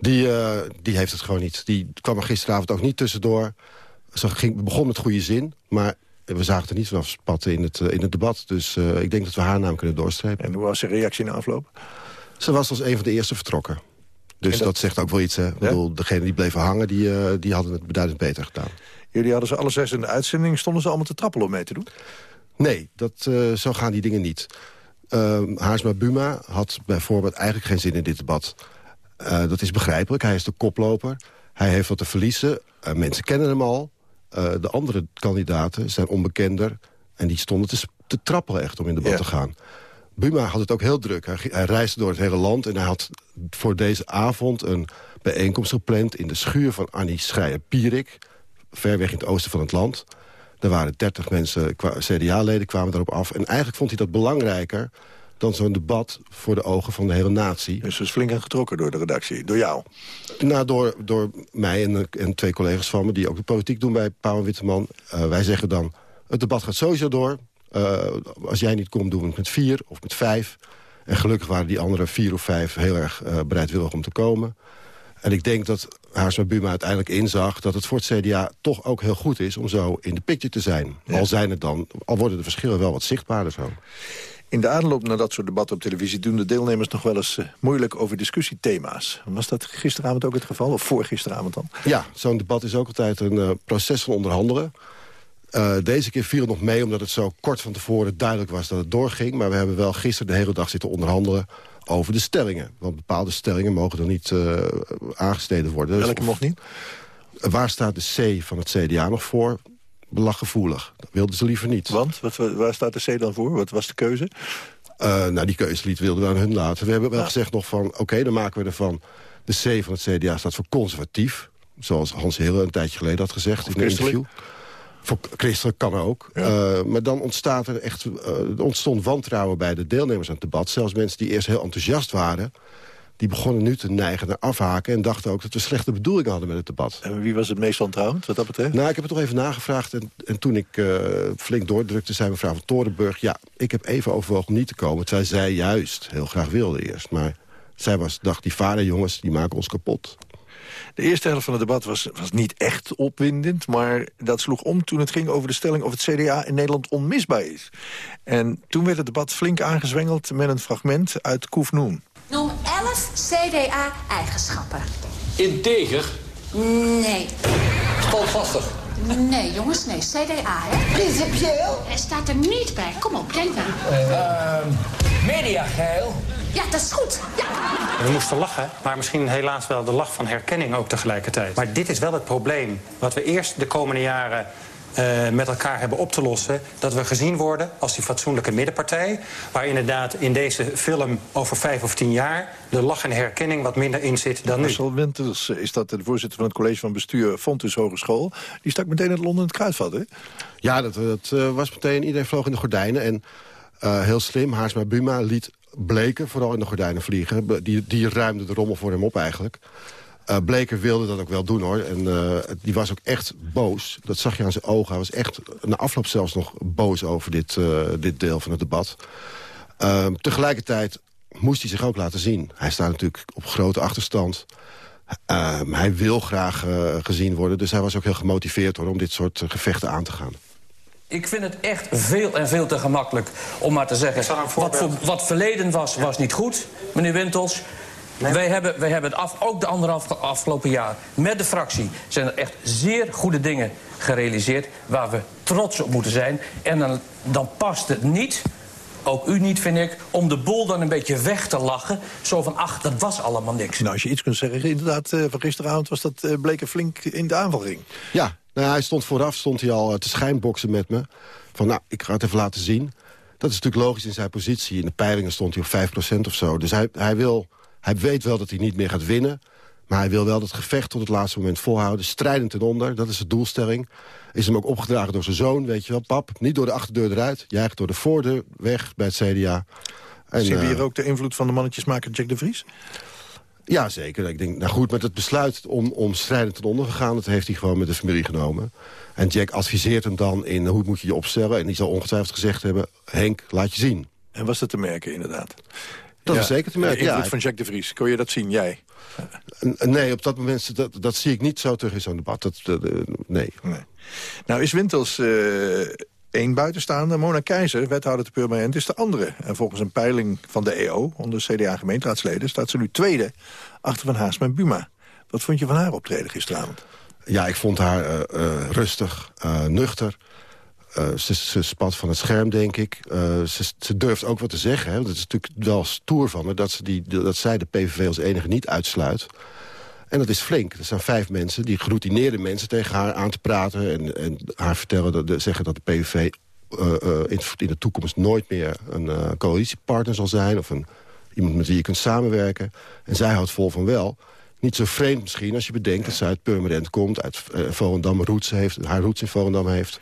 Die, uh, die heeft het gewoon niet. Die kwam er gisteravond ook niet tussendoor. Ze ging, begon met goede zin, maar we zagen er niet vanaf spatten in het, in het debat. Dus uh, ik denk dat we haar naam kunnen doorstrepen. En hoe was de reactie in de afloop? Ze was als een van de eerste vertrokken. Dus dat... dat... zegt ook wel iets. Hè? Ik bedoel, degenen die bleven hangen, die, uh, die hadden het beduidend beter gedaan. Jullie hadden ze alle zes in de uitzending. Stonden ze allemaal te trappelen om mee te doen? Nee, dat, uh, zo gaan die dingen niet. Uh, Haarsma Buma had bijvoorbeeld eigenlijk geen zin in dit debat. Uh, dat is begrijpelijk. Hij is de koploper. Hij heeft wat te verliezen. Mensen kennen hem al. De andere kandidaten zijn onbekender. En die stonden te, te trappelen echt om in debat ja. te gaan. Buma had het ook heel druk. Hij, hij, reisde door het hele land en hij had voor deze avond een bijeenkomst gepland... in de schuur van Annie Schreier-Pierik, ver weg in het oosten van het land. Er waren 30 mensen, CDA-leden kwamen daarop af. En eigenlijk vond hij dat belangrijker dan zo'n debat voor de ogen van de hele natie. Dus is flink getrokken door de redactie, door jou? Nou, door, door mij en, en twee collega's van me... die ook de politiek doen bij Pauw en Witteman. Uh, wij zeggen dan, het debat gaat sowieso door. Uh, als jij niet komt, doen we het met vier of met vijf. En gelukkig waren die andere vier of vijf heel erg uh, bereidwillig om te komen. En ik denk dat Haarsma Buma uiteindelijk inzag... dat het voor het CDA toch ook heel goed is om zo in de picture te zijn. Ja. Al, zijn het dan, al worden de verschillen wel wat zichtbaarder zo. In de aanloop naar dat soort debatten op televisie... doen de deelnemers nog wel eens uh, moeilijk over discussiethema's. Was dat gisteravond ook het geval? Of voorgisteravond dan? Ja, zo'n debat is ook altijd een uh, proces van onderhandelen. Uh, deze keer viel het nog mee omdat het zo kort van tevoren duidelijk was dat het doorging. Maar we hebben wel gisteren de hele dag zitten onderhandelen over de stellingen. Want bepaalde stellingen mogen er niet aangesneden worden. Welke mocht niet? Waar staat de C van het CDA nog voor? belachgevoelig. Dat wilden ze liever niet. Want? Wat, waar staat de C dan voor? Wat was de keuze? Uh, nou, die keuzelied wilden we aan hun laten. We hebben wel ja. gezegd nog van, oké, okay, dan maken we ervan... de C van het CDA staat voor conservatief. Zoals Hans Hille een tijdje geleden had gezegd in een interview. Voor christelijk kan ook. Ja. Uh, maar dan ontstaat er echt, uh, ontstond wantrouwen bij de deelnemers aan het debat. Zelfs mensen die eerst heel enthousiast waren die begonnen nu te neigen naar afhaken... en dachten ook dat we slechte bedoelingen hadden met het debat. En wie was het meest wantrouwend wat dat betreft? Nou, ik heb het toch even nagevraagd. En, en toen ik uh, flink doordrukte, zei mevrouw van Torenburg... ja, ik heb even overwogen om niet te komen. Terwijl zij juist heel graag wilde eerst. Maar zij was, dacht, die vaderjongens, die maken ons kapot. De eerste helft van het debat was, was niet echt opwindend... maar dat sloeg om toen het ging over de stelling... of het CDA in Nederland onmisbaar is. En toen werd het debat flink aangezwengeld met een fragment uit Koef Noem. Noem 11 CDA-eigenschappen. Integer? Nee. Standvastig? Nee, jongens, nee. CDA, hè? Principieel? Hij staat er niet bij. Kom op, denk nou. Uh, mediageil? Ja, dat is goed. Ja. We moesten lachen, maar misschien helaas wel de lach van herkenning ook tegelijkertijd. Maar dit is wel het probleem wat we eerst de komende jaren uh, met elkaar hebben op te lossen... dat we gezien worden als die fatsoenlijke middenpartij... waar inderdaad in deze film over vijf of tien jaar... de lach en herkenning wat minder in zit dan nu. Marcel Winters is dat de voorzitter van het college van bestuur... Fontes Hogeschool. Die stak meteen het Londen het kruidvat, hè? Ja, dat, dat uh, was meteen... iedereen vloog in de gordijnen. En uh, heel slim, Haarsma Buma liet bleken vooral in de gordijnen vliegen. Die, die ruimde de rommel voor hem op eigenlijk... Uh, Bleker wilde dat ook wel doen, hoor. En uh, die was ook echt boos. Dat zag je aan zijn ogen. Hij was echt na afloop zelfs nog boos over dit, uh, dit deel van het debat. tegelijkertijd moest hij zich ook laten zien. Hij staat natuurlijk op grote achterstand. hij wil graag gezien worden. Dus hij was ook heel gemotiveerd hoor, om dit soort gevechten aan te gaan. Ik vind het echt veel en veel te gemakkelijk om maar te zeggen... Wat, voor, wat verleden was, was niet goed, meneer Wintels. Nee. Wij hebben, wij hebben het af, ook de anderhalf afgelopen jaar met de fractie... zijn er echt zeer goede dingen gerealiseerd waar we trots op moeten zijn. En dan, dan past het niet ook u niet, vind ik, om de boel dan een beetje weg te lachen. Zo van, ach, dat was allemaal niks. Nou, als je iets kunt zeggen, inderdaad, uh, van gisteravond was dat uh, Bleker flink in de aanvalring. Ja, nou, hij stond vooraf stond hij al te schijnboksen met me. Van, nou, ik ga het even laten zien. Dat is natuurlijk logisch in zijn positie. In de peilingen stond hij op 5% of zo. Dus hij, hij, wil, hij weet wel dat hij niet meer gaat winnen. Maar hij wil wel dat gevecht tot het laatste moment volhouden. Strijdend ten onder, dat is de doelstelling. Is hem ook opgedragen door zijn zoon, weet je wel. Pap, niet door de achterdeur eruit. Jij door de voordeur weg bij het CDA. En, Zien we hier ook de invloed van de mannetjesmaker Jack de Vries? Ja, zeker. Ik denk, nou goed, met het besluit om, om strijdend ten onder te gaan... dat heeft hij gewoon met de familie genomen. En Jack adviseert hem dan in hoe moet je je opstellen. En die zal ongetwijfeld gezegd hebben... Henk, laat je zien. En was dat te merken, inderdaad? Dat is zeker te merken, de invloed van Jack de Vries. Kon je dat zien, jij? Nee, op dat moment, dat, dat zie ik niet zo terug in zo'n debat. Dat, nee. nee. Nou is Wintels uh, één buitenstaande. Mona Keizer, wethouder te Purmerend, is de andere. En volgens een peiling van de EO, onder CDA-gemeenteraadsleden... staat ze nu tweede achter Van Haasma en Buma. Wat vond je van haar optreden gisteravond? Ja, ik vond haar uh, uh, rustig, nuchter. Ze, ze, spat van het scherm, denk ik. Ze, ze, durft ook wat te zeggen. Hè. Dat is natuurlijk wel stoer van haar... dat, ze die, dat zij de PVV als enige niet uitsluit. En dat is flink. Er zijn vijf mensen, die geroutineerde mensen... tegen haar aan te praten en, en haar vertellen, dat, zeggen dat de PVV... Uh, uh, in, in, de toekomst nooit meer een uh, coalitiepartner zal zijn... of een, iemand met wie je kunt samenwerken. En zij houdt vol van wel. Niet zo vreemd misschien als je bedenkt dat zij uit Purmerend komt... uit Volendam roots heeft, haar roots in Volendam heeft...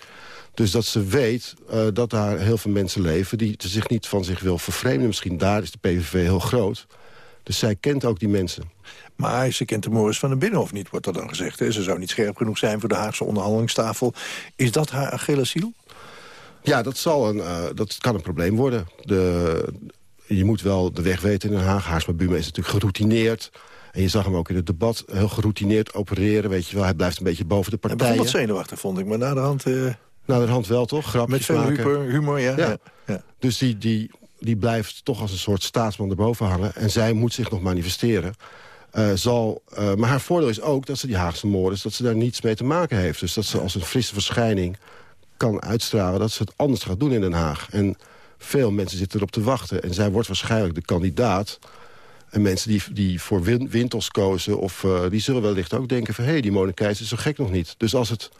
Dus dat ze weet uh, dat daar heel veel mensen leven... die zich niet van zich wil vervreemden. Misschien daar is de PVV heel groot. Dus zij kent ook die mensen. Maar ze kent de Morris van de Binnenhof niet, wordt er dan gezegd. Hè? Ze zou niet scherp genoeg zijn voor de Haagse onderhandelingstafel. Is dat haar Achilleshiel? Ja, dat, zal een, uh, dat kan een probleem worden. De, je moet wel de weg weten in Den Haag. Haarsma Buma is natuurlijk geroutineerd. En je zag hem ook in het debat heel geroutineerd opereren. Weet je wel, hij blijft een beetje boven de partijen. Hij begon wat zenuwachtig, vond ik. Maar na de hand... Uh... Na de hand wel, toch? Grapjes Met veel humor, humor ja. ja. ja. Dus die, die, die blijft toch als een soort staatsman erboven hangen. En zij moet zich nog manifesteren. Uh, zal, uh, maar haar voordeel is ook dat ze die Haagse moorden... dat ze daar niets mee te maken heeft. Dus dat ze als een frisse verschijning kan uitstralen... dat ze het anders gaat doen in Den Haag. En veel mensen zitten erop te wachten. En zij wordt waarschijnlijk de kandidaat. En mensen die, die voor win Wintels kozen... Of, uh, die zullen wellicht ook denken van... hé, hey, die Mona is zo gek nog niet. Dus als, het,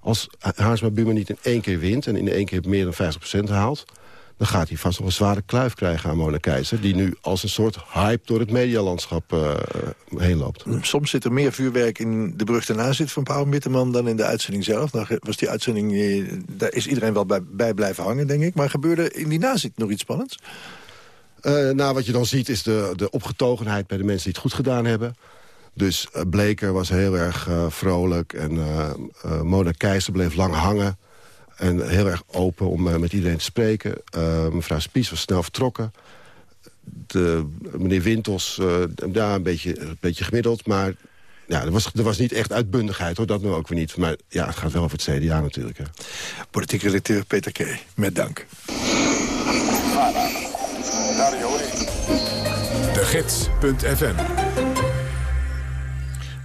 als Haarsma Buma niet in één keer wint... en in één keer meer dan 50% haalt dan gaat hij vast nog een zware kluif krijgen aan Mona Keizer... die nu als een soort hype door het medialandschap uh, heen loopt. Soms zit er meer vuurwerk in de brug zit van Paul Mitterman... dan in de uitzending zelf. Dan was die uitzending, eh, daar is iedereen wel bij, bij, blijven hangen, denk ik. Maar gebeurde in die nazit nog iets spannends? Uh, nou, wat je dan ziet is de, de opgetogenheid bij de mensen die het goed gedaan hebben. Dus uh, Bleker was heel erg uh, vrolijk en Mona Keizer bleef lang hangen... En heel erg open om uh, met iedereen te spreken. Uh, mevrouw Spies was snel vertrokken. De, meneer Wintels, uh, ja, een beetje, een beetje gemiddeld. Maar ja, er, was, er was niet echt uitbundigheid, hoor. Dat nu ook weer niet. Maar ja, het gaat wel over het CDA natuurlijk. Hè. Politiek redacteur Peter K. Met dank. De Gids.fm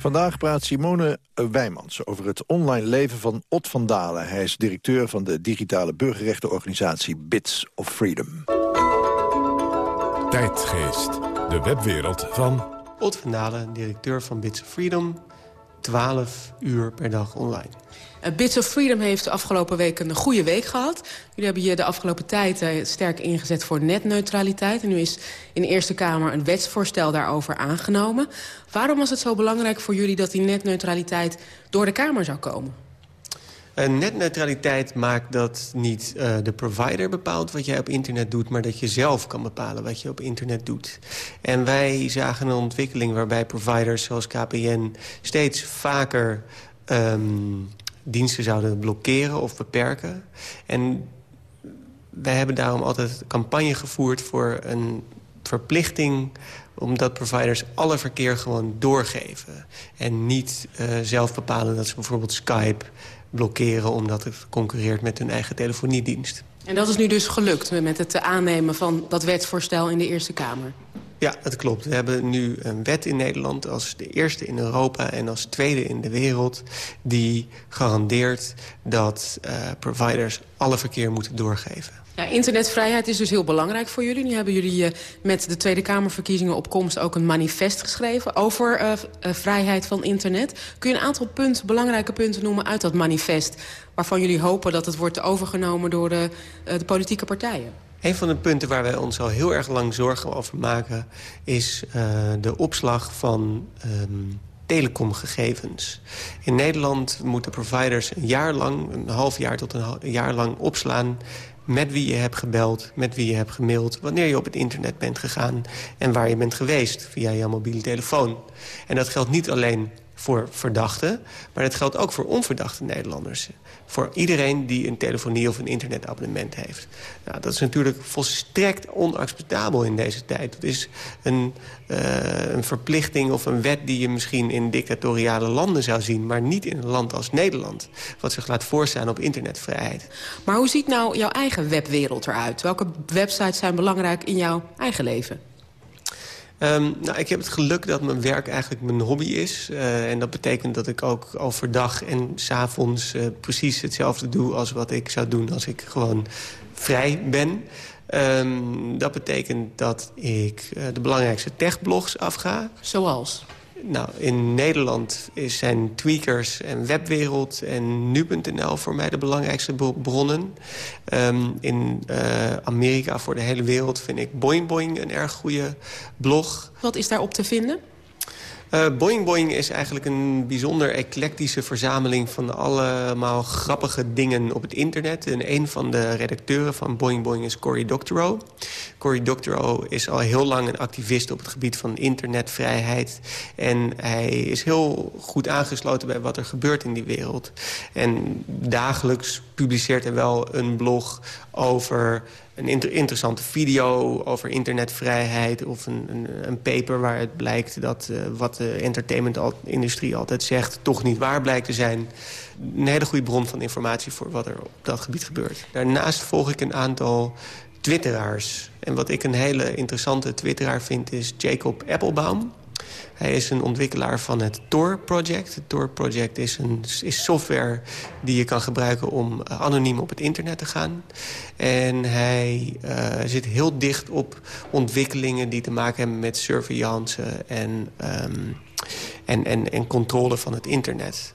Vandaag praat Simone Wijmans over het online leven van Ot van Dalen. Hij is directeur van de digitale burgerrechtenorganisatie Bits of Freedom. Tijdgeest, de webwereld van... Ot van Dalen, directeur van Bits of Freedom. 12 uur per dag online. Uh, Bits of Freedom heeft de afgelopen week een goede week gehad. Jullie hebben je de afgelopen tijd uh, sterk ingezet voor netneutraliteit. En nu is in de Eerste Kamer een wetsvoorstel daarover aangenomen. Waarom was het zo belangrijk voor jullie dat die netneutraliteit door de Kamer zou komen? Uh, netneutraliteit maakt dat niet uh, de provider bepaalt wat jij op internet doet... maar dat je zelf kan bepalen wat je op internet doet. En wij zagen een ontwikkeling waarbij providers zoals KPN... steeds vaker um, diensten zouden blokkeren of beperken. En wij hebben daarom altijd campagne gevoerd voor een verplichting omdat providers alle verkeer gewoon doorgeven. En niet uh, zelf bepalen dat ze bijvoorbeeld Skype blokkeren... omdat het concurreert met hun eigen telefoniedienst. En dat is nu dus gelukt met het aannemen van dat wetsvoorstel in de Eerste Kamer? Ja, dat klopt. We hebben nu een wet in Nederland als de eerste in Europa... en als tweede in de wereld die garandeert dat uh, providers alle verkeer moeten doorgeven. Ja, internetvrijheid is dus heel belangrijk voor jullie. Nu hebben jullie uh, met de Tweede Kamerverkiezingen op komst ook een manifest geschreven over uh, uh, vrijheid van internet. Kun je een aantal punten, belangrijke punten noemen uit dat manifest waarvan jullie hopen dat het wordt overgenomen door de, de politieke partijen? Een van de punten waar wij ons al heel erg lang zorgen over maken... is de opslag van um, telecomgegevens. In Nederland moeten providers een jaar lang, een half jaar tot een jaar lang opslaan met wie je hebt gebeld, met wie je hebt gemaild... wanneer je op het internet bent gegaan en waar je bent geweest via je mobiele telefoon. En dat geldt niet alleen voor verdachten, maar dat geldt ook voor onverdachte Nederlanders voor iedereen die een telefonie of een internetabonnement heeft. Nou, dat is natuurlijk volstrekt onacceptabel in deze tijd. Het is een, uh, een verplichting of een wet die je misschien in dictatoriale landen zou zien... maar niet in een land als Nederland, wat zich laat voorstaan op internetvrijheid. Maar hoe ziet nou jouw eigen webwereld eruit? Welke websites zijn belangrijk in jouw eigen leven? Um, nou, ik heb het geluk dat mijn werk eigenlijk mijn hobby is. Uh, en dat betekent dat ik ook overdag en s'avonds uh, precies hetzelfde doe... als wat ik zou doen als ik gewoon vrij ben. Um, dat betekent dat ik uh, de belangrijkste techblogs afga. Zoals? Nou, in Nederland zijn Tweakers en Webwereld en Nu.nl voor mij de belangrijkste bronnen. Um, in uh, Amerika voor de hele wereld vind ik Boing Boing een erg goede blog. Wat is daarop te vinden? Uh, Boing Boing is eigenlijk een bijzonder eclectische verzameling... van allemaal grappige dingen op het internet. En een van de redacteuren van Boing Boing is Cory Doctorow. Cory Doctorow is al heel lang een activist op het gebied van internetvrijheid. En hij is heel goed aangesloten bij wat er gebeurt in die wereld. En dagelijks publiceert hij wel een blog over een inter interessante video over internetvrijheid... of een, een, een paper waar het blijkt dat uh, wat de entertainmentindustrie altijd zegt... toch niet waar blijkt te zijn. Een hele goede bron van informatie voor wat er op dat gebied gebeurt. Daarnaast volg ik een aantal twitteraars. En wat ik een hele interessante twitteraar vind is Jacob Applebaum... Hij is een ontwikkelaar van het Tor Project. Het Tor Project is, een, software die je kan gebruiken om uh, anoniem op het internet te gaan. En hij uh, zit heel dicht op ontwikkelingen die te maken hebben met surveillance en, um, en, en, en controle van het internet.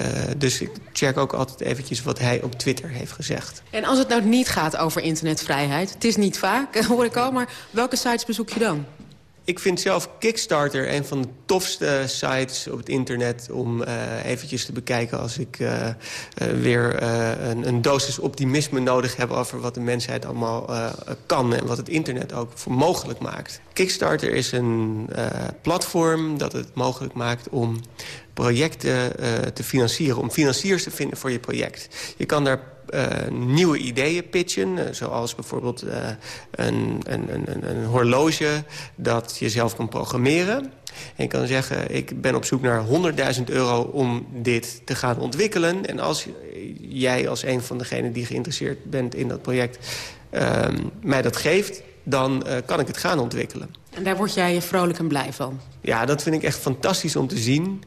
Uh, dus ik check ook altijd eventjes wat hij op Twitter heeft gezegd. En als het nou niet gaat over internetvrijheid, het is niet vaak, hoor ik al, maar welke sites bezoek je dan? Ik vind zelf Kickstarter een van de tofste sites op het internet... om uh, eventjes te bekijken als ik uh, uh, weer een, een, dosis optimisme nodig heb... over wat de mensheid allemaal kan en wat het internet ook voor mogelijk maakt. Kickstarter is een platform dat het mogelijk maakt om projecten te financieren... om financiers te vinden voor je project. Je kan daar nieuwe ideeën pitchen. Uh, zoals bijvoorbeeld uh, een, een, een, een, horloge dat je zelf kan programmeren. En je kan zeggen, ik ben op zoek naar 100.000 euro om dit te gaan ontwikkelen. En als jij als een van degenen die geïnteresseerd bent in dat project... mij dat geeft, dan kan ik het gaan ontwikkelen. En daar word jij vrolijk en blij van? Ja, dat vind ik echt fantastisch om te zien.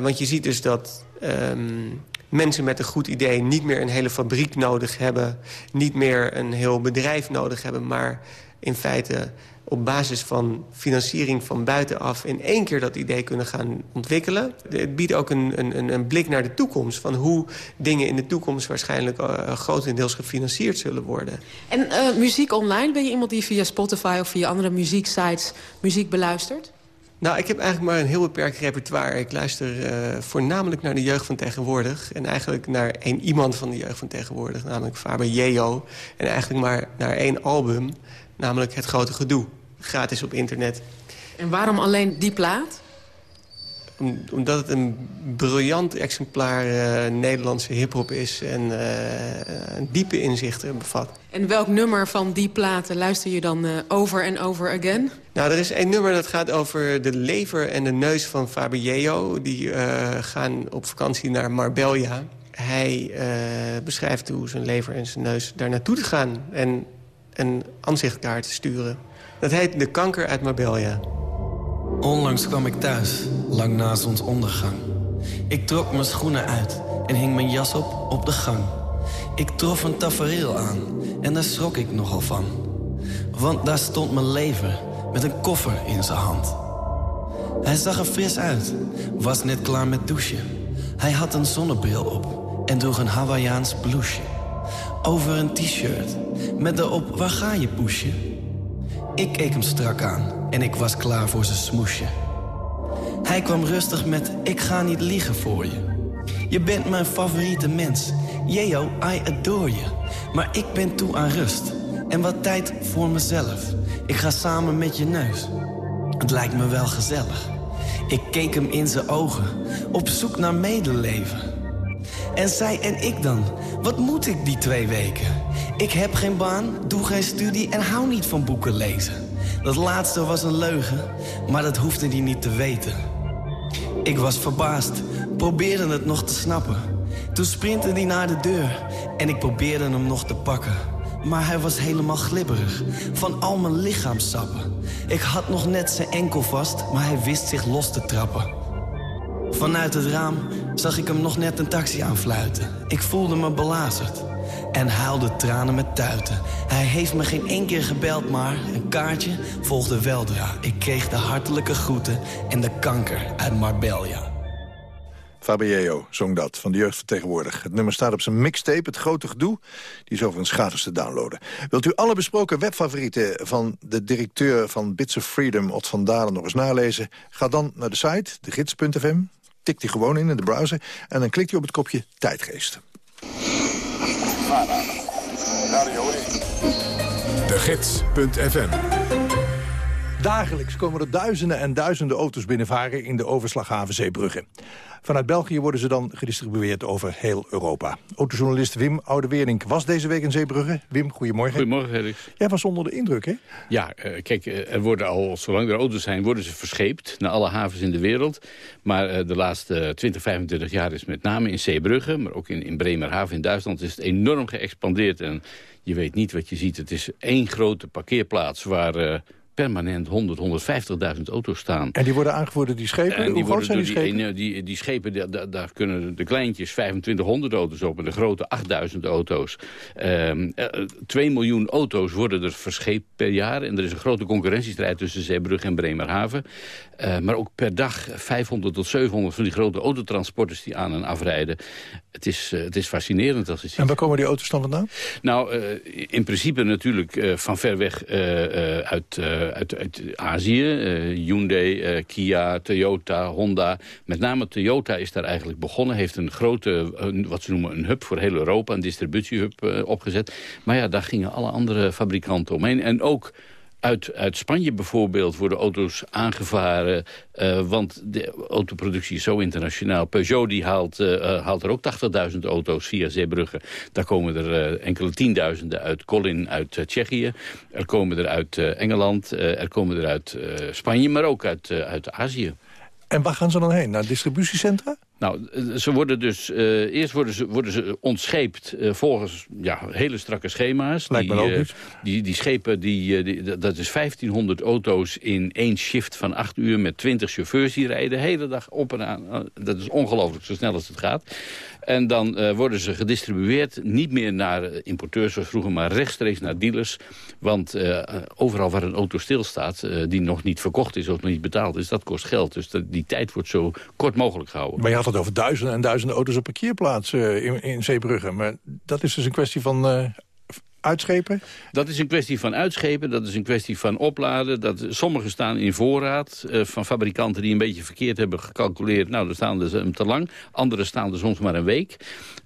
want je ziet dus dat... Um, mensen met een goed idee niet meer een hele fabriek nodig hebben... niet meer een heel bedrijf nodig hebben... maar in feite op basis van financiering van buitenaf... in één keer dat idee kunnen gaan ontwikkelen. Het biedt ook een, een, een blik naar de toekomst... van hoe dingen in de toekomst waarschijnlijk uh, grotendeels gefinancierd zullen worden. En uh, muziek online, ben je iemand die via Spotify of via andere muzieksites muziek beluistert? Nou, ik heb eigenlijk maar een heel beperkt repertoire. Ik luister uh, voornamelijk naar de jeugd van tegenwoordig. En eigenlijk naar één iemand van de jeugd van tegenwoordig. Namelijk Faber Jeo. En eigenlijk maar naar één album. Namelijk Het Grote Gedoe. Gratis op internet. En waarom alleen die plaat? Om, omdat het een briljant exemplaar uh, Nederlandse hiphop is... en uh, een diepe inzichten bevat. En welk nummer van die platen luister je dan uh, over en over again? Nou, er is één nummer dat gaat over de lever en de neus van Fabio. Die gaan op vakantie naar Marbella. Hij beschrijft hoe zijn lever en zijn neus daar naartoe te gaan... en een aanzichtkaart te sturen. Dat heet De Kanker uit Marbella. Onlangs kwam ik thuis, lang na zonsondergang. Ik trok mijn schoenen uit en hing mijn jas op op de gang. Ik trof een tafereel aan en daar schrok ik nogal van. Want daar stond mijn lever met een koffer in zijn hand. Hij zag er fris uit, was net klaar met douchen. Hij had een zonnebril op en droeg een Hawaiiaans blouseje. Over een t-shirt met erop waar ga je poesje? Ik keek hem strak aan en ik was klaar voor zijn smoesje. Hij kwam rustig met ik ga niet liegen voor je. Je bent mijn favoriete mens. Jeo, I adore je. Maar ik ben toe aan rust. En wat tijd voor mezelf. Ik ga samen met je neus. Het lijkt me wel gezellig. Ik keek hem in zijn ogen, op zoek naar medeleven. En zij en ik dan, wat moet ik die twee weken? Ik heb geen baan, doe geen studie en hou niet van boeken lezen. Dat laatste was een leugen, maar dat hoefde hij niet te weten. Ik was verbaasd, probeerde het nog te snappen. Toen sprintte hij naar de deur en ik probeerde hem nog te pakken. Maar hij was helemaal glibberig, van al mijn lichaamsappen. Ik had nog net zijn enkel vast, maar hij wist zich los te trappen. Vanuit het raam zag ik hem nog net een taxi aanfluiten. Ik voelde me belazerd en huilde tranen met tuiten. Hij heeft me geen één keer gebeld, maar een kaartje volgde weldra. Ik kreeg de hartelijke groeten en de kanker uit Marbella. Fabio zong dat, van de jeugd van tegenwoordig. Het nummer staat op zijn mixtape, Het Grote Gedoe. Die is overigens gratis te downloaden. Wilt u alle besproken webfavorieten van de directeur van Bits of Freedom... Ot van Dalen nog eens nalezen? Ga dan naar de site, degids.fm. Tik die gewoon in in de browser. En dan klikt u op het kopje Tijdgeest. Gids.fm Dagelijks komen er duizenden en duizenden auto's binnenvaren in de overslaghaven Zeebrugge. Vanuit België worden ze dan gedistribueerd over heel Europa. Autojournalist Wim Oudeweernink was deze week in Zeebrugge. Wim, goedemorgen. Goedemorgen, Felix. Jij was onder de indruk, hè? Ja, uh, kijk, uh, er worden al, zolang er auto's zijn, worden ze verscheept naar alle havens in de wereld. Maar uh, de laatste 20, 25 jaar is met name in Zeebrugge, maar ook in, in Bremerhaven in Duitsland, is het enorm geëxpandeerd. En je weet niet wat je ziet. Het is één grote parkeerplaats waar permanent 100, 150.000 auto's staan. En die worden aangevoerd door die schepen? En die Hoe groot zijn die, die schepen? Die, die, die schepen, daar, daar kunnen de kleintjes 2500 auto's op... en de grote 8000 auto's. Um, 2 miljoen auto's worden er verscheept per jaar. En er is een grote concurrentiestrijd tussen Zeebrugge en Bremerhaven. Uh, maar ook per dag 500 tot 700 van die grote autotransporters die aan en afrijden. Het is, uh, het is fascinerend als je ziet. En waar komen die auto's dan vandaan? Nou, uh, in principe natuurlijk van ver weg uit uit, uit Azië. Hyundai, Kia, Toyota, Honda. Met name Toyota is daar eigenlijk begonnen. Heeft een grote, wat ze noemen een hub voor heel Europa. Een distributiehub opgezet. Maar ja, daar gingen alle andere fabrikanten omheen. En ook uit, uit Spanje bijvoorbeeld worden auto's aangevaren. Uh, want de autoproductie is zo internationaal. Peugeot die haalt, uh, haalt er ook 80.000 auto's via Zeebrugge. Daar komen er enkele tienduizenden uit Colin uit Tsjechië. Er komen er uit Engeland. er komen er uit Spanje, maar ook uit, uit Azië. En waar gaan ze dan heen? Naar distributiecentra? Nou, ze worden dus, uh, eerst worden ze, worden ze ontscheept uh, volgens ja, hele strakke schema's. Lijkt me die, ook uh, niet. Die, die schepen, die, die, dat is 1500 auto's in één shift van 8 uur... met 20 chauffeurs die rijden de hele dag op en aan. Dat is ongelooflijk, zo snel als het gaat. En dan worden ze gedistribueerd, niet meer naar importeurs zoals vroeger... maar rechtstreeks naar dealers. Want overal waar een auto stilstaat, die nog niet verkocht is... of nog niet betaald is, dat kost geld. Dus die tijd wordt zo kort mogelijk gehouden. Maar je had het over duizenden en duizenden auto's op parkeerplaats uh, in, in Zeebrugge. Maar dat is dus een kwestie van uitschepen? Dat is een kwestie van uitschepen, dat is een kwestie van opladen. Dat, sommige staan in voorraad uh, van fabrikanten die een beetje verkeerd hebben gecalculeerd. Nou, dan staan ze hem te lang. Andere staan er soms maar een week.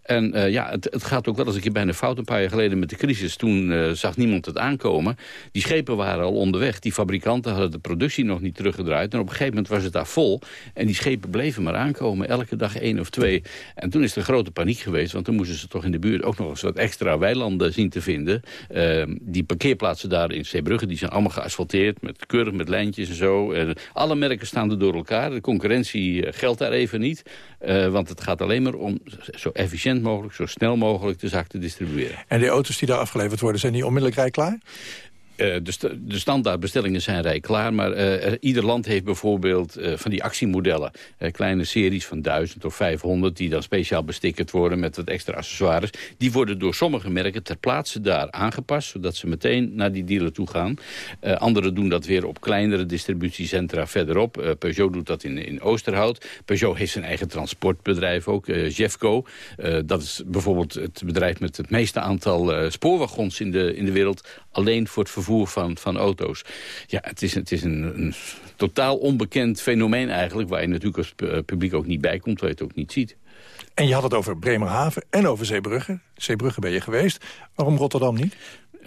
En uh, ja, het, het, gaat ook wel eens een keer bijna fout. Een paar jaar geleden met de crisis, toen uh, zag niemand het aankomen. Die schepen waren al onderweg. Die fabrikanten hadden de productie nog niet teruggedraaid. En op een gegeven moment was het daar vol. En die schepen bleven maar aankomen. Elke dag één of twee. En toen is er grote paniek geweest. Want toen moesten ze toch in de buurt ook nog eens wat extra weilanden zien te vinden. Uh, die parkeerplaatsen daar in Zeebrugge, die zijn allemaal geasfalteerd. Met keurig met lijntjes en zo. Alle merken staan er door elkaar. De concurrentie geldt daar even niet. Uh, want het gaat alleen maar om zo efficiënt mogelijk, zo snel mogelijk de zaak te distribueren. En die auto's die daar afgeleverd worden, zijn die onmiddellijk rijklaar? Uh, de, st de standaardbestellingen zijn rijk klaar, maar er, ieder land heeft bijvoorbeeld uh, van die actiemodellen. kleine series van 1000 of 500 die dan speciaal bestikkerd worden met wat extra accessoires. Die worden door sommige merken ter plaatse daar aangepast, zodat ze meteen naar die dealer toe gaan. anderen doen dat weer op kleinere distributiecentra verderop. Peugeot doet dat in, in Oosterhout. Peugeot heeft zijn eigen transportbedrijf ook, Jeffco. dat is bijvoorbeeld het bedrijf met het meeste aantal spoorwagons in de, in de wereld. Alleen voor het vervoer van, van auto's. Ja, het is, het is een, een totaal onbekend fenomeen eigenlijk... waar je natuurlijk als publiek ook niet bij komt, waar je het ook niet ziet. En je had het over Bremerhaven en over Zeebrugge. Zeebrugge ben je geweest. Waarom Rotterdam niet?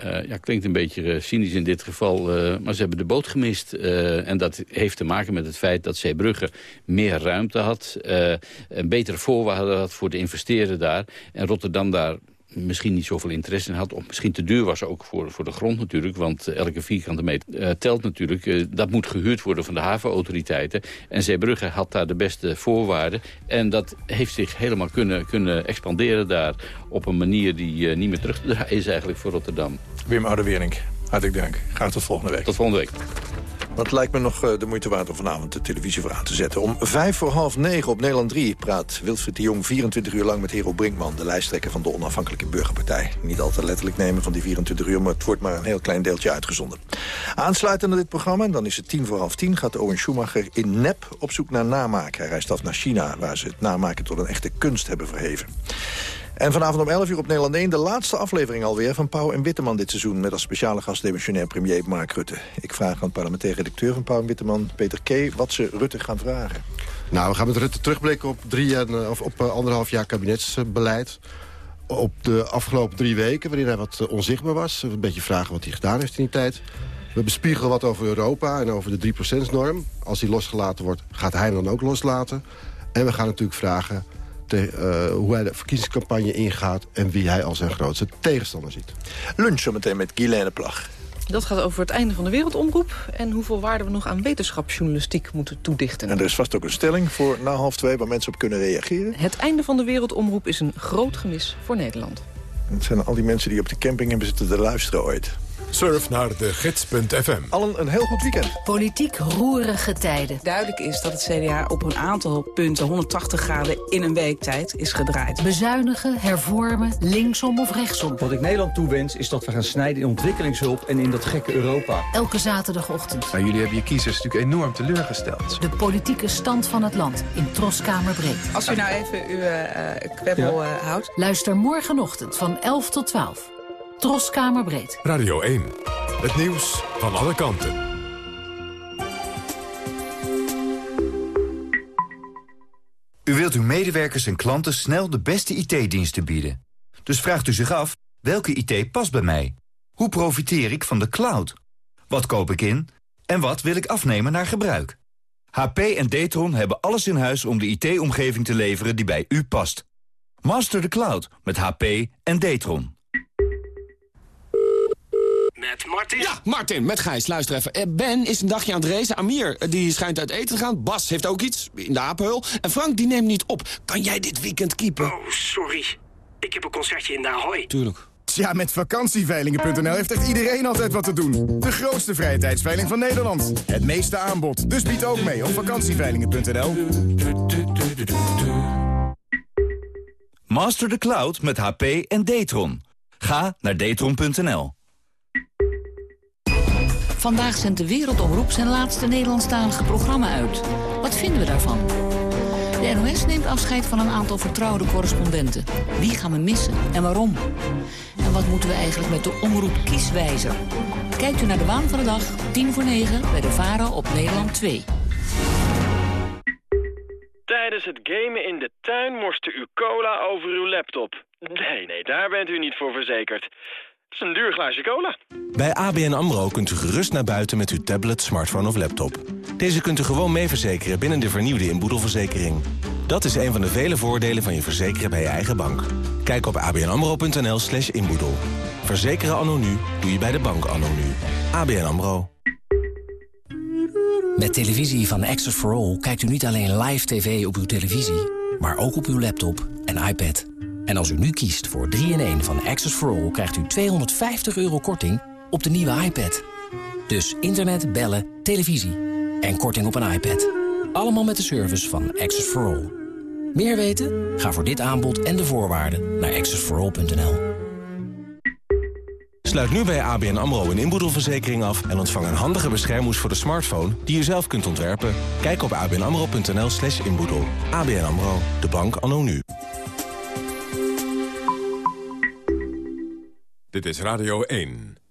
Uh, ja, klinkt een beetje uh, cynisch in dit geval, uh, maar ze hebben de boot gemist. en dat heeft te maken met het feit dat Zeebrugge meer ruimte had... een betere voorwaarden had voor de investeren daar. En Rotterdam daar misschien niet zoveel interesse in had. Of misschien te duur was ook voor, voor de grond natuurlijk. Want elke vierkante meter uh, telt natuurlijk. Uh, dat moet gehuurd worden van de havenautoriteiten. En Zeebrugge had daar de beste voorwaarden. En dat heeft zich helemaal kunnen, kunnen expanderen daar... op een manier die uh, niet meer terug te draaien is eigenlijk voor Rotterdam. Wim Oudewerink, hartelijk dank. Graag tot volgende week. Tot volgende week. Wat lijkt me nog de moeite waard om vanavond de televisie voor aan te zetten. Om vijf voor half negen op Nederland 3 praat Wilfried de Jong 24 uur lang met Hero Brinkman... de lijsttrekker van de onafhankelijke burgerpartij. Niet al te letterlijk nemen van die 24 uur, maar het wordt maar een heel klein deeltje uitgezonden. Aansluitend naar dit programma, dan is het tien voor half tien... gaat Owen Schumacher in nep op zoek naar namaak. Hij reist af naar China, waar ze het namaken tot een echte kunst hebben verheven. En vanavond om 11 uur op Nederland 1 de laatste aflevering alweer van Pauw en Witteman dit seizoen... met als speciale gast demissionair premier Mark Rutte. Ik vraag aan parlementair redacteur van Pauw en Witteman, Peter K. wat ze Rutte gaan vragen. Nou, we gaan met Rutte terugblikken op, drie en, of op anderhalf jaar kabinetsbeleid. Op de afgelopen drie weken, waarin hij wat onzichtbaar was. Een beetje vragen wat hij gedaan heeft in die tijd. We bespiegelen wat over Europa en over de 3%-norm. Als die losgelaten wordt, gaat hij hem dan ook loslaten. En we gaan natuurlijk vragen te, uh, hoe hij de verkiezingscampagne ingaat... en wie hij als zijn grootste tegenstander ziet. Lunch zometeen met Guylaine Plag. Dat gaat over het einde van de wereldomroep... en hoeveel waarde we nog aan wetenschapsjournalistiek moeten toedichten. En er is vast ook een stelling voor na half twee... waar mensen op kunnen reageren. Het einde van de wereldomroep is een groot gemis voor Nederland. Het zijn al die mensen die op de camping hebben zitten te luisteren ooit. Surf naar de gids.fm. Allen een heel goed weekend. Politiek roerige tijden. Duidelijk is dat het CDA op een aantal punten 180 graden in een week tijd is gedraaid. Bezuinigen, hervormen, linksom of rechtsom. Wat ik Nederland toewens is dat we gaan snijden in ontwikkelingshulp en in dat gekke Europa. Elke zaterdagochtend. Maar jullie hebben je kiezers natuurlijk enorm teleurgesteld. De politieke stand van het land in Troskamer Breed. Als u nou even uw uh, kwebbel uh, houdt. Luister morgenochtend van 11 tot 12. Troskamerbreed. Radio 1. Het nieuws van alle kanten. U wilt uw medewerkers en klanten snel de beste IT-diensten bieden. Dus vraagt u zich af, welke IT past bij mij? Hoe profiteer ik van de cloud? Wat koop ik in? En wat wil ik afnemen naar gebruik? HP en Datron hebben alles in huis om de IT-omgeving te leveren die bij u past. Master the cloud met HP en Datron. Met Martin? Ja, Martin, met Gijs. Luister even. Eh, Ben is een dagje aan het racen. Amir, eh, die schijnt uit eten te gaan. Bas heeft ook iets, in de apenhul. En Frank, die neemt niet op. Kan jij dit weekend keepen? Oh, sorry. Ik heb een concertje in de Ahoy. Tuurlijk. Ja, met vakantieveilingen.nl heeft echt iedereen altijd wat te doen. De grootste vrije tijdsveiling van Nederland. Het meeste aanbod. Dus bied ook mee op vakantieveilingen.nl. Master the Cloud met HP en Datron. Ga naar datron.nl. Vandaag zendt de Wereldomroep zijn laatste Nederlandstalige programma uit. Wat vinden we daarvan? De NOS neemt afscheid van een aantal vertrouwde correspondenten. Wie gaan we missen en waarom? En wat moeten we eigenlijk met de omroep kieswijzer? Kijkt u naar de waan van de dag, 10 voor 9, bij de VARA op Nederland 2. Tijdens het gamen in de tuin morste u cola over uw laptop. Nee, nee, daar bent u niet voor verzekerd. Het is een duur glaasje cola. Bij ABN AMRO kunt u gerust naar buiten met uw tablet, smartphone of laptop. Deze kunt u gewoon mee verzekeren binnen de vernieuwde inboedelverzekering. Dat is een van de vele voordelen van je verzekeren bij je eigen bank. Kijk op abnamro.nl slash inboedel. Verzekeren anno nu doe je bij de bank anno nu. ABN AMRO. Met televisie van Access for All kijkt u niet alleen live tv op uw televisie... maar ook op uw laptop en iPad... En als u nu kiest voor 3-in-1 van Access for All... krijgt u 250 euro korting op de nieuwe iPad. Dus internet, bellen, televisie en korting op een iPad. Allemaal met de service van Access for All. Meer weten? Ga voor dit aanbod en de voorwaarden naar accessforall.nl. Sluit nu bij ABN AMRO een inboedelverzekering af... en ontvang een handige beschermhoes voor de smartphone die je zelf kunt ontwerpen. Kijk op abnamro.nl slash inboedel. ABN AMRO, de bank anno nu. Dit is Radio 1.